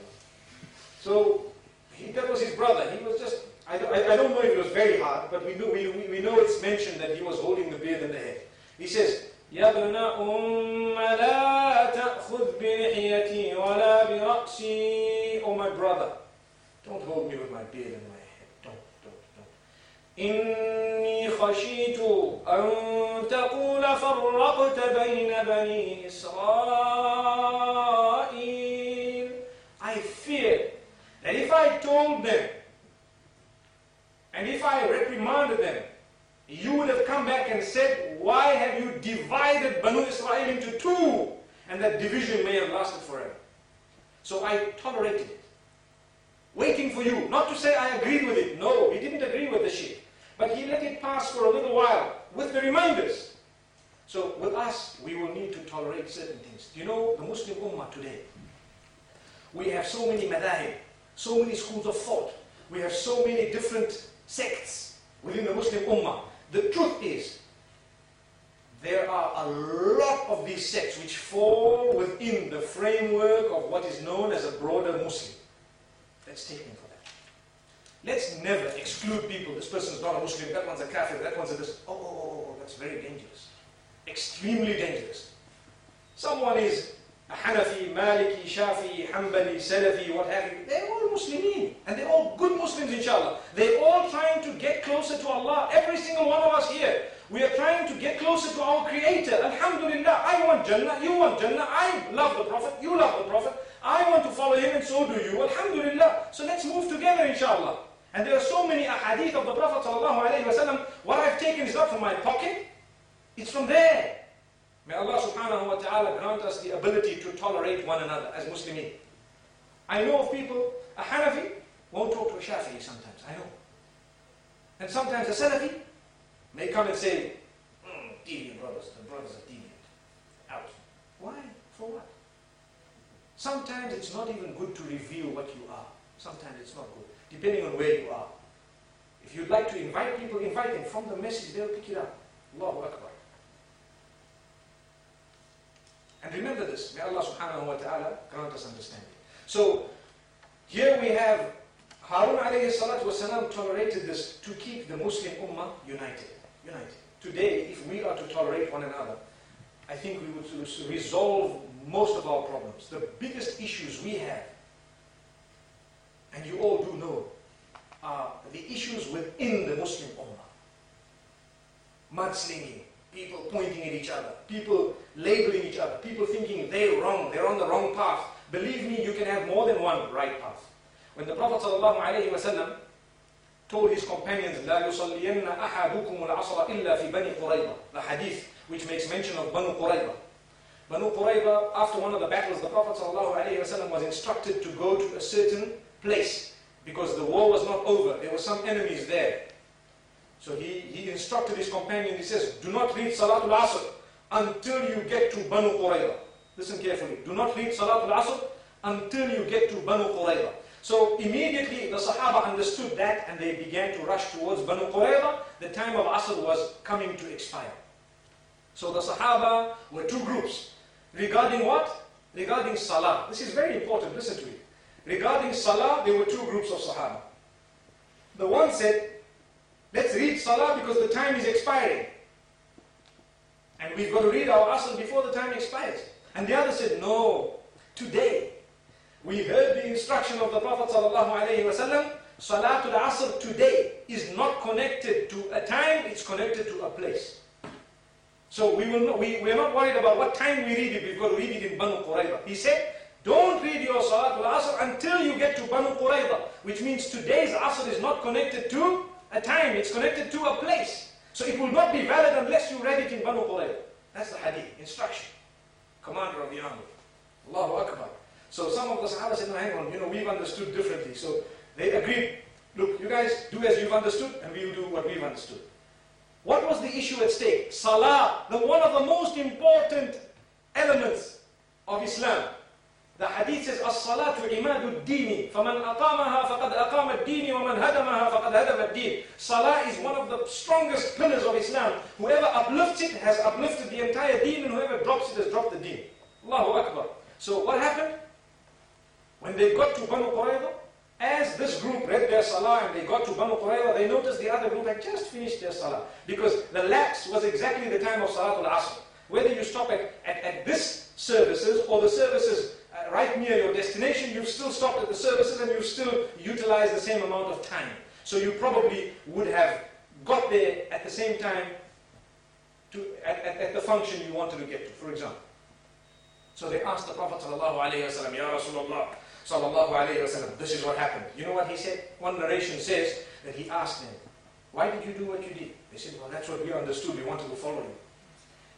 So, he, that was his brother. He was just I don't, I, I don't know if it was very hard, but we know, we, we know it's mentioned that he was holding the beard and the hair. He says, يا ابن أم لا تأخذ بلحيتي ولا برأسي Oh my brother, don't hold me with my beard and my hair. Don't, don't, don't. إني خشيت أن تقول فرقت بين بني إسرائيل I fear that if I told them and if I reprimanded them, you would have come back and said, Why have you divided Banu Israel into two? And that division may have lasted forever. So I tolerated it. Waiting for you. Not to say I agreed with it. No, he didn't agree with the shirk. But he let it pass for a little while with the reminders. So with us, we will need to tolerate certain things. Do you know the Muslim Ummah today? We have so many madahib, so many schools of thought. We have so many different sects within the Muslim Ummah. The truth is, there are a lot of these sects which fall within the framework of what is known as a broader Muslim. Let's take them for that. Let's never exclude people. This person is not a Muslim, that one's a kafir, that one's a this. Oh, oh, oh, oh, oh that's very dangerous. Extremely dangerous. Someone is Hanafi, Maliki, Shafi, Hanbali, Salafi, what have you. They're all Muslimin. And they're all good Muslims, inshallah. They're all trying to get closer to Allah. Every single one of us here. We are trying to get closer to our Creator. Alhamdulillah. I want Jannah. You want Jannah. I love the Prophet. You love the Prophet. I want to follow him and so do you. Alhamdulillah. So let's move together, inshallah. And there are so many ahadith of the Prophet. What I've taken is not from my pocket. It's from there. May Allah subhanahu wa ta'ala grant us the ability to tolerate one another as Muslimin. I know of people, a Hanafi won't talk to a Shafi'i sometimes, I know. And sometimes a Salafi may come and say, mm, deviant brothers, the brothers are deviant. Out. Why? For what? Sometimes it's not even good to reveal what you are. Sometimes it's not good, depending on where you are. If you'd like to invite people, invite them. From the message, they'll pick it up. Allahu Akbar. And remember this, may Allah subhanahu wa ta'ala grant us understanding. So, here we have Harun alayhi salatu wasalam tolerated this to keep the Muslim ummah united. United. Today, if we are to tolerate one another, I think we would resolve most of our problems. The biggest issues we have, and you all do know, are the issues within the Muslim ummah. Mudslinging, people pointing at each other, people labeling each other, people thinking they're wrong, they're on the wrong path. Believe me, you can have more than one right path. When the Prophet ﷺ told his companions, لا يصلين أحدكم العصر إلا في بني قريظة, the hadith which makes mention of Banu Qurayza. Banu Qurayza, after one of the battles, the Prophet ﷺ was instructed to go to a certain place because the war was not over. There were some enemies there. So he, he instructed his companion, he says, do not read Salatul Asr until you get to Banu Qurayza. Listen carefully. Do not read Salatul Asr until you get to Banu Qurayza. So immediately the Sahaba understood that and they began to rush towards Banu Qurayza. The time of Asr was coming to expire. So the Sahaba were two groups. Regarding what? Regarding Salah. This is very important, listen to it. Regarding Salah, there were two groups of Sahaba. The one said, let's read Salah because the time is expiring. And we've got to read our Asr before the time expires. And the other said, no, today. We heard the instruction of the Prophet ﷺ, Salatul Asr today is not connected to a time, it's connected to a place. So we will not, we, we're not worried about what time we read it, we've got to read it in Banu Qurayza. He said, don't read your Salatul Asr until you get to Banu Qurayza, which means today's Asr is not connected to a time, it's connected to a place. So it will not be valid unless you read it in Banu Qurayza. That's the hadith, instruction. Commander of the army. Allahu Akbar. So some of the Sahaba said, no, hang on, you know, we've understood differently. So they agreed, look, you guys do as you've understood, and we'll do what we've understood. What was the issue at stake? Salah, the one of the most important elements of Islam. The hadith says, الصلاة عماد الدين فمن أقامها فقد أقام الدين ومن هدمها فقد هدم الدين. Salah is one of the strongest pillars of Islam. Whoever uplifts it has uplifted the entire deen and whoever drops it has dropped the deen. Allahu Akbar. So what happened? When they got to Banu Qurayza, As this group read their salah and they got to Banu Qurayza, they noticed the other group had just finished their salah. Because the lapse was exactly the time of Salatul Asr. Whether you stop at, at, at this services or the services uh, right near your destination, you've still stopped at the services and you've still utilized the same amount of time. So you probably would have got there at the same time to, at, at, at the function you wanted to get to, for example. So they asked the Prophet sallam, Ya Rasulullah, sallallahu this is what happened. You know what he said? One narration says that he asked them, why did you do what you did? They said, well, that's what we understood. We wanted to follow you.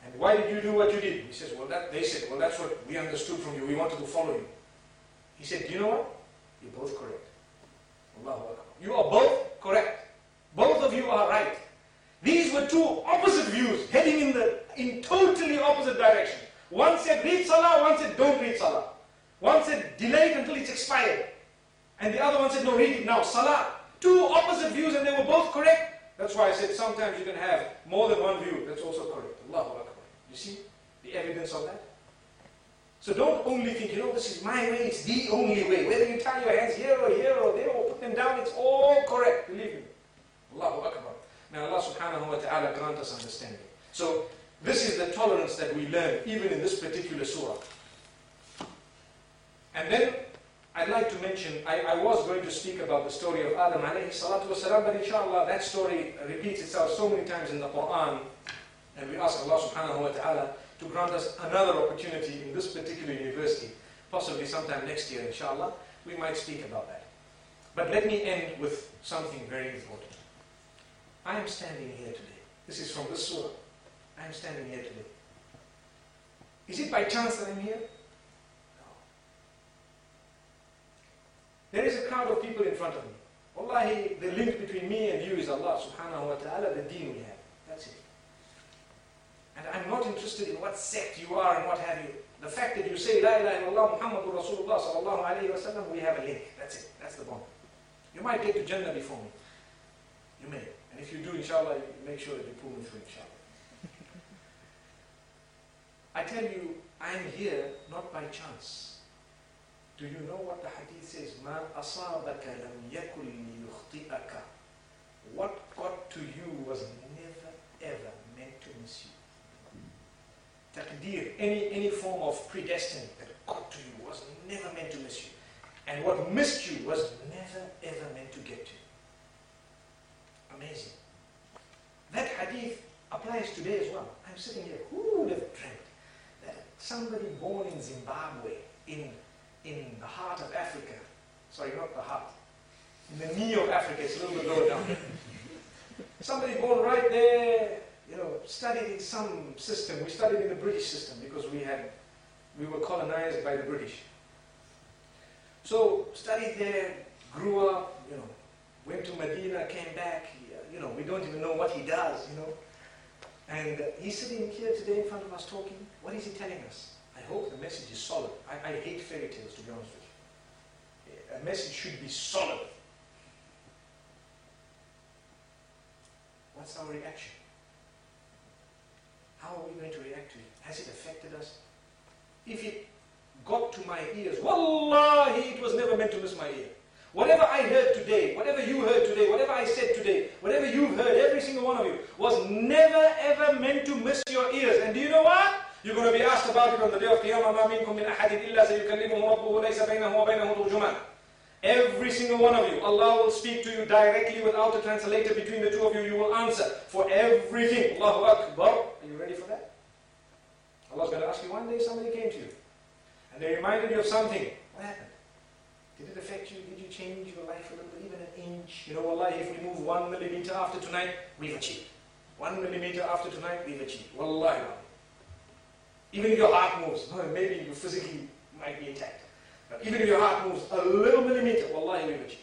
And why did you do what you did? He says, well, that, they said, well, that's what we understood from you. We wanted to follow you. He said, do you know what? You're both correct. Allahu Akbar. You are both correct. Both of you are right. These were two opposite views, heading in the in totally opposite direction. One said read salah, one said don't read salah. One said delay it until it's expired. And the other one said no, read it now, salah. Two opposite views and they were both correct. That's why I said sometimes you can have more than one view that's also correct. Allahu Akbar. You see the evidence of that? So don't only think, you know, this is my way, it's the only way. Whether you tie your hands here or here or there or put them down, it's all correct, believe me. Allahu Akbar. May Allah subhanahu wa ta'ala grant us understanding. So this is the tolerance that we learn even in this particular surah. And then I'd like to mention, I, I, was going to speak about the story of Adam alayhi salatu wasalam, but inshallah that story repeats itself so many times in the Quran. And we ask Allah subhanahu wa ta'ala to grant us another opportunity in this particular university, possibly sometime next year inshallah, we might speak about that. But let me end with something very important. I am standing here today. This is from the surah. I am standing here today. Is it by chance that I'm here? No. There is a crowd of people in front of me. Wallahi, the link between me and you is Allah subhanahu wa ta'ala, the deen we have. That's it. And I'm not interested in what sect you are and what have you. The fact that you say La ilaha illallah Muhammadur Rasulullah sallallahu alayhi wa sallam, we have a link. That's it. That's the bond. You might get to Jannah before me. You may. And if you do, inshallah, make sure that you pull me through, inshallah. I tell you, I'm here not by chance. Do you know what the hadith says? مَا أَصَابَكَ لَمْ يَكُلْ لِيُخْطِئَكَ What got to you was never ever meant to miss you. Taqdeer, any, any form of predestined that got to you was never meant to miss you. And what missed you was never ever meant to get to you. Amazing. That hadith applies today as well. I'm sitting here. Who would have dreamt that somebody born in Zimbabwe, in, in the heart of Africa, sorry, not the heart, in the knee of Africa, it's a little bit lower down. somebody born right there, you know, studied in some system. We studied in the British system because we had, we were colonized by the British. So studied there, grew up, you know, went to Medina, came back, you know, we don't even know what he does, you know. And he's sitting here today in front of us talking. What is he telling us? I hope the message is solid. I, I hate fairy tales, to be honest with you. A message should be solid. What's our reaction? How are we going to react to it? Has it affected us? If it got to my ears, wallahi, it was never meant to miss my ear. Whatever I heard today, whatever you heard today, whatever I said today, whatever you've heard, every single one of you, was never ever meant to miss your ears. And do you know what? You're going to be asked about it on the day of Qiyamah. مَا مِنْكُم مِّنْ أَحَدٍ إِلَّا سَيُكَلِّمُهُ رَبُّهُ لَيْسَ بَيْنَهُ وَبَيْنَهُ تُرْجُمَانٌ Every single one of you, Allah will speak to you directly without a translator between the two of you. You will answer for everything. Allahu Akbar. Are you ready for that? Allah's going to ask you one day somebody came to you and they reminded you of something. What happened? Did it affect you? Did you change your life a little bit, even an inch? You know, Wallahi, if we move one millimeter after tonight, we've achieved. One millimeter after tonight, we've achieved. Wallahi. Even if your heart moves, maybe you physically might be intact. Even if your heart moves a little millimeter, Wallahi, we've achieved.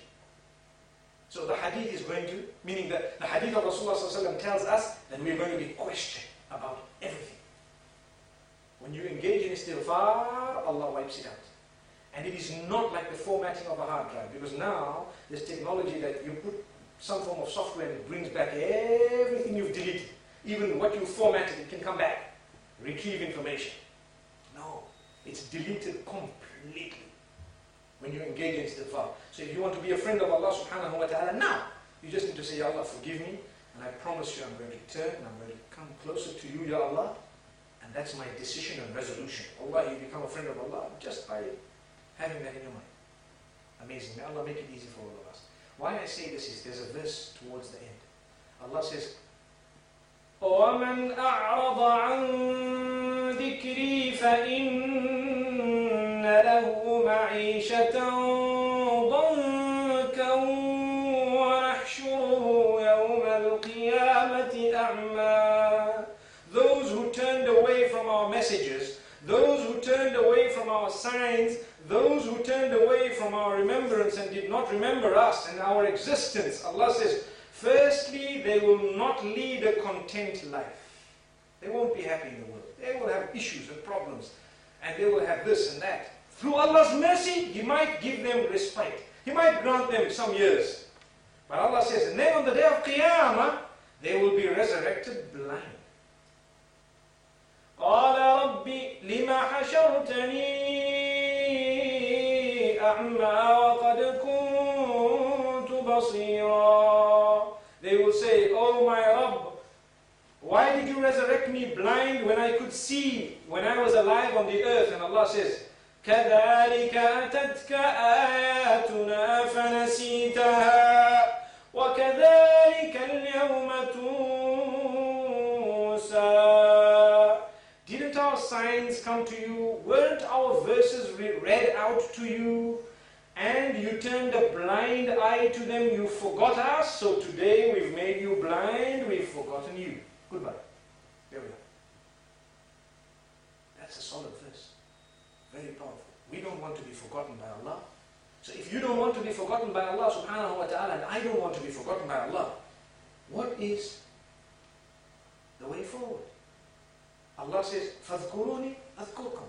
So the hadith is going to, meaning that the hadith of Rasulullah tells us that we're going to be questioned about everything. When you engage in istighfar, Allah wipes it out. And it is not like the formatting of a hard drive because now there's technology that you put some form of software and it brings back everything you've deleted. Even what you formatted, it can come back, retrieve information. No, it's deleted completely when you engage in istighfar. So if you want to be a friend of Allah subhanahu wa ta'ala now, you just need to say, Ya Allah, forgive me, and I promise you I'm going to turn and I'm going to come closer to you, Ya Allah, and that's my decision and resolution. Allah, you become a friend of Allah just by having that in your mind. Amazing. May Allah make it easy for all of us. Why I say this is there's a verse towards the end. Allah says, ومن أعرض عن ذكري فإن له معيشة ضنكا ونحشره يوم القيامة أعمى Those who turned away from our messages, those who turned away from our signs, those who turned away from our remembrance and did not remember us and our existence, Allah says, Firstly, they will not lead a content life. They won't be happy in the world. They will have issues and problems. And they will have this and that. Through Allah's mercy, He might give them respite. He might grant them some years. But Allah says, and then on the day of Qiyamah, they will be resurrected blind. قال رب لما حشرتني أعمى وقد كنت بصيرا They will say, Oh my Rabb, why did you resurrect me blind when I could see when I was alive on the earth? And Allah says, كذلك أتتك آياتنا فنسيتها وكذلك اليوم تنسى Didn't our signs come to you? Weren't our verses read out to you? And you turned a blind eye to them, you forgot us, so today we've made you blind, we've forgotten you. Goodbye. There we are. That's a solid verse. Very powerful. We don't want to be forgotten by Allah. So if you don't want to be forgotten by Allah subhanahu wa ta'ala, and I don't want to be forgotten by Allah, what is the way forward? Allah says, فَاذْكُرُونِ أَذْكُرْكُمْ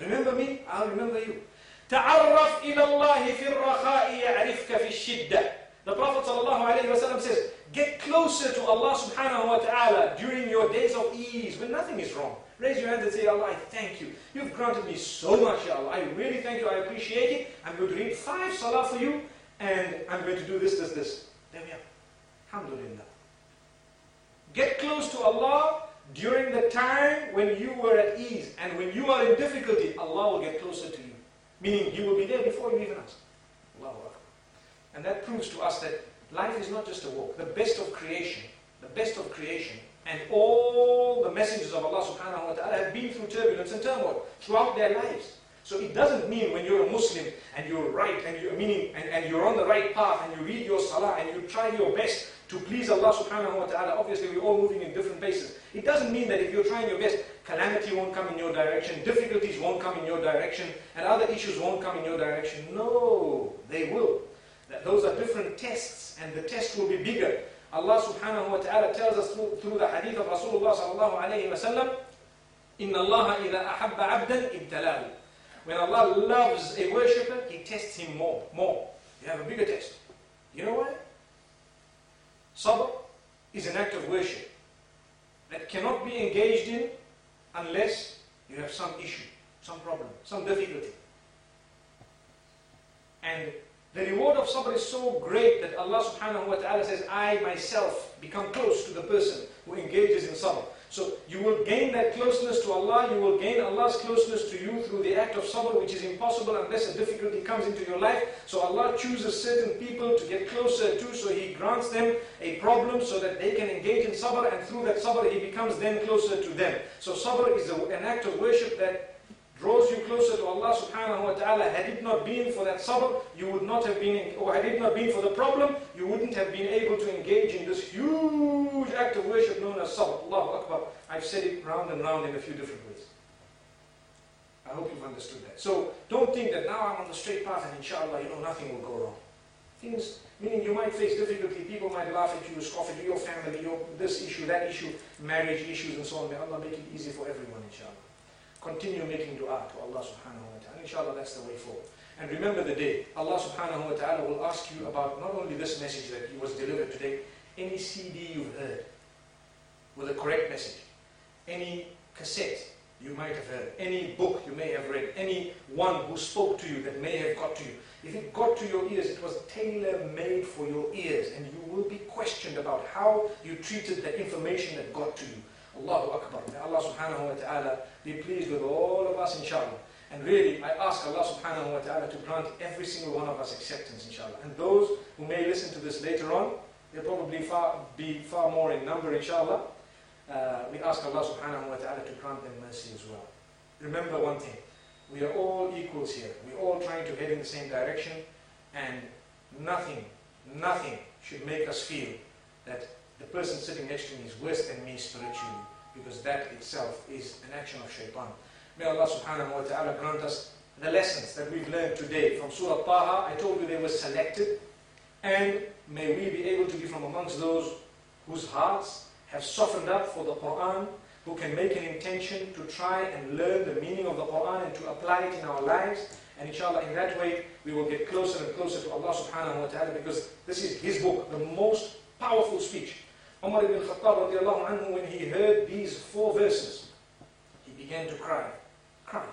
Remember me, I'll remember you. تعرف إلى الله في الرخاء يعرفك في الشدة. The Prophet ﷺ says, get closer to Allah subhanahu wa ta'ala during your days of ease when nothing is wrong. Raise your hand and say, Allah, I thank you. You've granted me so much, Ya Allah. I really thank you. I appreciate it. I'm going to read five salah for you and I'm going to do this, this, this. There we are. Alhamdulillah. Get close to Allah during the time when you were at ease and when you are in difficulty, Allah will get closer to you. Meaning He will be there before you even ask. Allahu Akbar. And that proves to us that life is not just a walk. The best of creation, the best of creation, and all the messengers of Allah subhanahu wa ta'ala have been through turbulence and turmoil throughout their lives. So it doesn't mean when you're a Muslim and you're right and you're meaning and, and you're on the right path and you read your salah and you try your best to please Allah subhanahu wa ta'ala. Obviously we're all moving in different paces. It doesn't mean that if you're trying your best, calamity won't come in your direction, difficulties won't come in your direction, and other issues won't come in your direction. No, they will. That those are different tests, and the test will be bigger. Allah subhanahu wa ta'ala tells us through, through the hadith of Rasulullah sallallahu alayhi wa sallam, إِنَّ اللَّهَ إِذَا أَحَبَّ عَبْدًا ابْتَلَاهُ When Allah loves a worshipper, He tests him more, more. You have a bigger test. You know why? Sabr is an act of worship that cannot be engaged in unless you have some issue, some problem, some difficulty. And the reward of sabr is so great that Allah subhanahu wa ta'ala says, I myself become close to the person who engages in sabr. So you will gain that closeness to Allah, you will gain Allah's closeness to you through the act of sabr, which is impossible unless a difficulty comes into your life. So Allah chooses certain people to get closer to, so He grants them a problem so that they can engage in sabr, and through that sabr He becomes then closer to them. So sabr is a, an act of worship that draws you closer to Allah subhanahu wa ta'ala. Had it not been for that sabr, you would not have been, or had it not been for the problem, you wouldn't have been able to engage in this huge act of worship known as sabr. Allahu Akbar. I've said it round and round in a few different ways. I hope you've understood that. So don't think that now I'm on the straight path and inshallah, you know, nothing will go wrong. Things, meaning you might face difficulty, people might laugh at you, scoff at you, your family, your, this issue, that issue, marriage issues and so on. May Allah make it easy for everyone, inshallah continue making dua to Allah subhanahu wa ta'ala. Inshallah, that's the way forward. And remember the day, Allah subhanahu wa ta'ala will ask you about not only this message that was delivered today, any CD you've heard with a correct message, any cassette you might have heard, any book you may have read, any one who spoke to you that may have got to you, if it got to your ears, it was tailor-made for your ears, and you will be questioned about how you treated the information that got to you. Allahu Akbar. May Allah subhanahu wa ta'ala be pleased with all of us, inshallah. And really, I ask Allah subhanahu wa ta'ala to grant every single one of us acceptance, inshallah. And those who may listen to this later on, they'll probably far, be far more in number, inshallah. Uh, we ask Allah subhanahu wa ta'ala to grant them mercy as well. Remember one thing, we are all equals here. We're all trying to head in the same direction, and nothing, nothing should make us feel that the person sitting next to me is worse than me spiritually, because that itself is an action of shaitan. May Allah subhanahu wa ta'ala grant us the lessons that we've learned today from Surah Taha. I told you they were selected, and may we be able to be from amongst those whose hearts have softened up for the Quran, who can make an intention to try and learn the meaning of the Quran and to apply it in our lives. And inshallah, in that way, we will get closer and closer to Allah subhanahu wa ta'ala because this is His book, the most powerful speech. Umar ibn Khattab radiallahu anhu, when he heard these four verses, he began to cry, cry.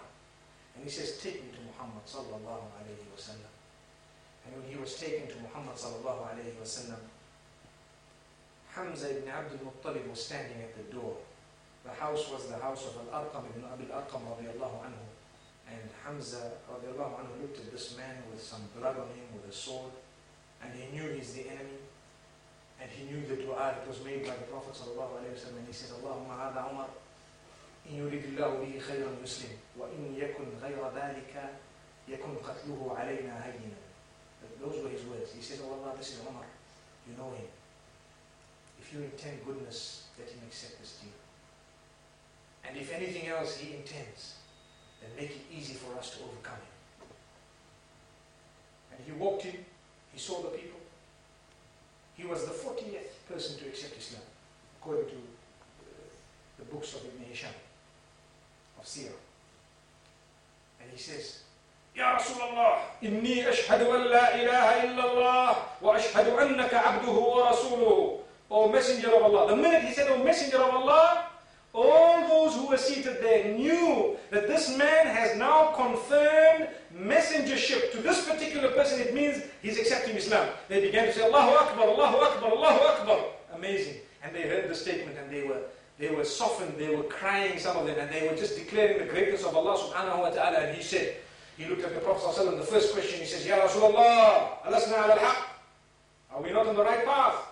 And he says, take me to Muhammad sallallahu alayhi wa sallam. And when he was taken to Muhammad sallallahu alayhi wa sallam, Hamza ibn Abdul Muttalib was standing at the door. The house was the house of Al-Arqam ibn Abi Al-Arqam radiallahu anhu. And Hamza radiallahu anhu looked at this man with some blood on him, with a sword, and he knew he's the enemy. And he knew the dua that was made by the Prophet sallallahu alayhi wa sallam. And he says, Allahumma hada Umar, إن يريد الله به خيرا يسلم وإن يكن غير ذلك يكن قتله علينا هينا. Those were his words. He says, Oh Allah, this is Umar. You know him. If you intend goodness, let him accept this deal. And if anything else he intends, then make it easy for us to overcome him. And he walked in, he saw the people. He was the 40th person to accept Islam, according to uh, the books of Ibn Hisham, of Sirah. And he says, يا رسول الله إني أشهد أن لا إله إلا الله وأشهد أنك عبده ورسوله O Messenger of Allah. The minute he said, O Messenger of Allah, all those who were seated there knew that this man has now confirmed messengership to this particular person. It means he's accepting Islam. They began to say, Allahu Akbar, Allahu Akbar, Allahu Akbar. Amazing. And they heard the statement and they were they were softened, they were crying, some of them, and they were just declaring the greatness of Allah subhanahu wa ta'ala. And he said, he looked at the Prophet ﷺ, the first question, he says, Ya Rasulullah, alasna ala al-haq. Are we not on the right path?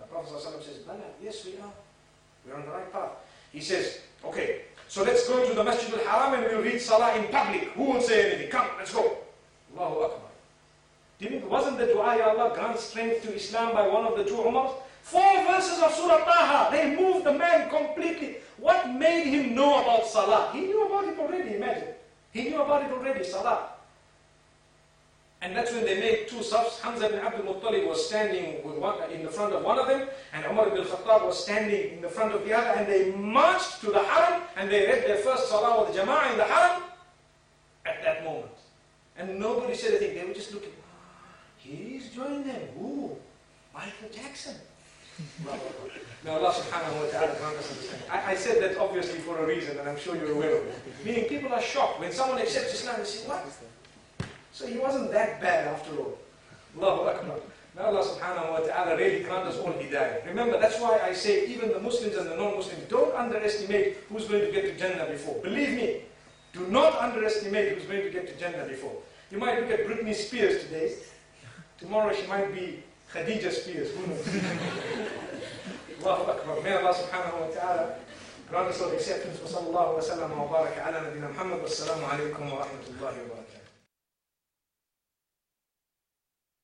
The Prophet ﷺ says, Bala, yes we are. We are on the right path. He says, okay, so let's go to the Masjid al-Haram and we'll read Salah in public. Who won't say anything? Come, let's go. Allahu Akbar. Didn't, wasn't the dua, Ya Allah, grant strength to Islam by one of the two Umars? Four verses of Surah Taha, they moved the man completely. What made him know about Salah? He knew about it already, imagine. He knew about it already, Salah. And that's when they made two safs. Hamza ibn Abdul Muttalib was standing with one, in the front of one of them, and Umar ibn Khattab was standing in the front of the other, and they marched to the Haram, and they read their first Salah with the Jama'ah in the Haram at that moment. And nobody said anything. They were just looking. Ah, he's joined them. Who? Michael Jackson. May Allah subhanahu wa ta'ala. I, I said that obviously for a reason, and I'm sure you're aware of it. Meaning people are shocked. When someone accepts Islam, they say, what? So he wasn't that bad after all. Allahu Akbar. May Allah subhanahu wa ta'ala really grant us all hidayah. Remember, that's why I say even the Muslims and the non-Muslims, don't underestimate who's going to get to Jannah before. Believe me, do not underestimate who's going to get to Jannah before. You might look at Britney Spears today. Tomorrow she might be Khadija Spears. Who knows? Allahu Akbar. May Allah subhanahu wa ta'ala grant us all acceptance. Wa sallallahu wa sallam wa baraka ala nabina Muhammad. Wassalamu alaikum wa rahmatullahi wa barakatuh.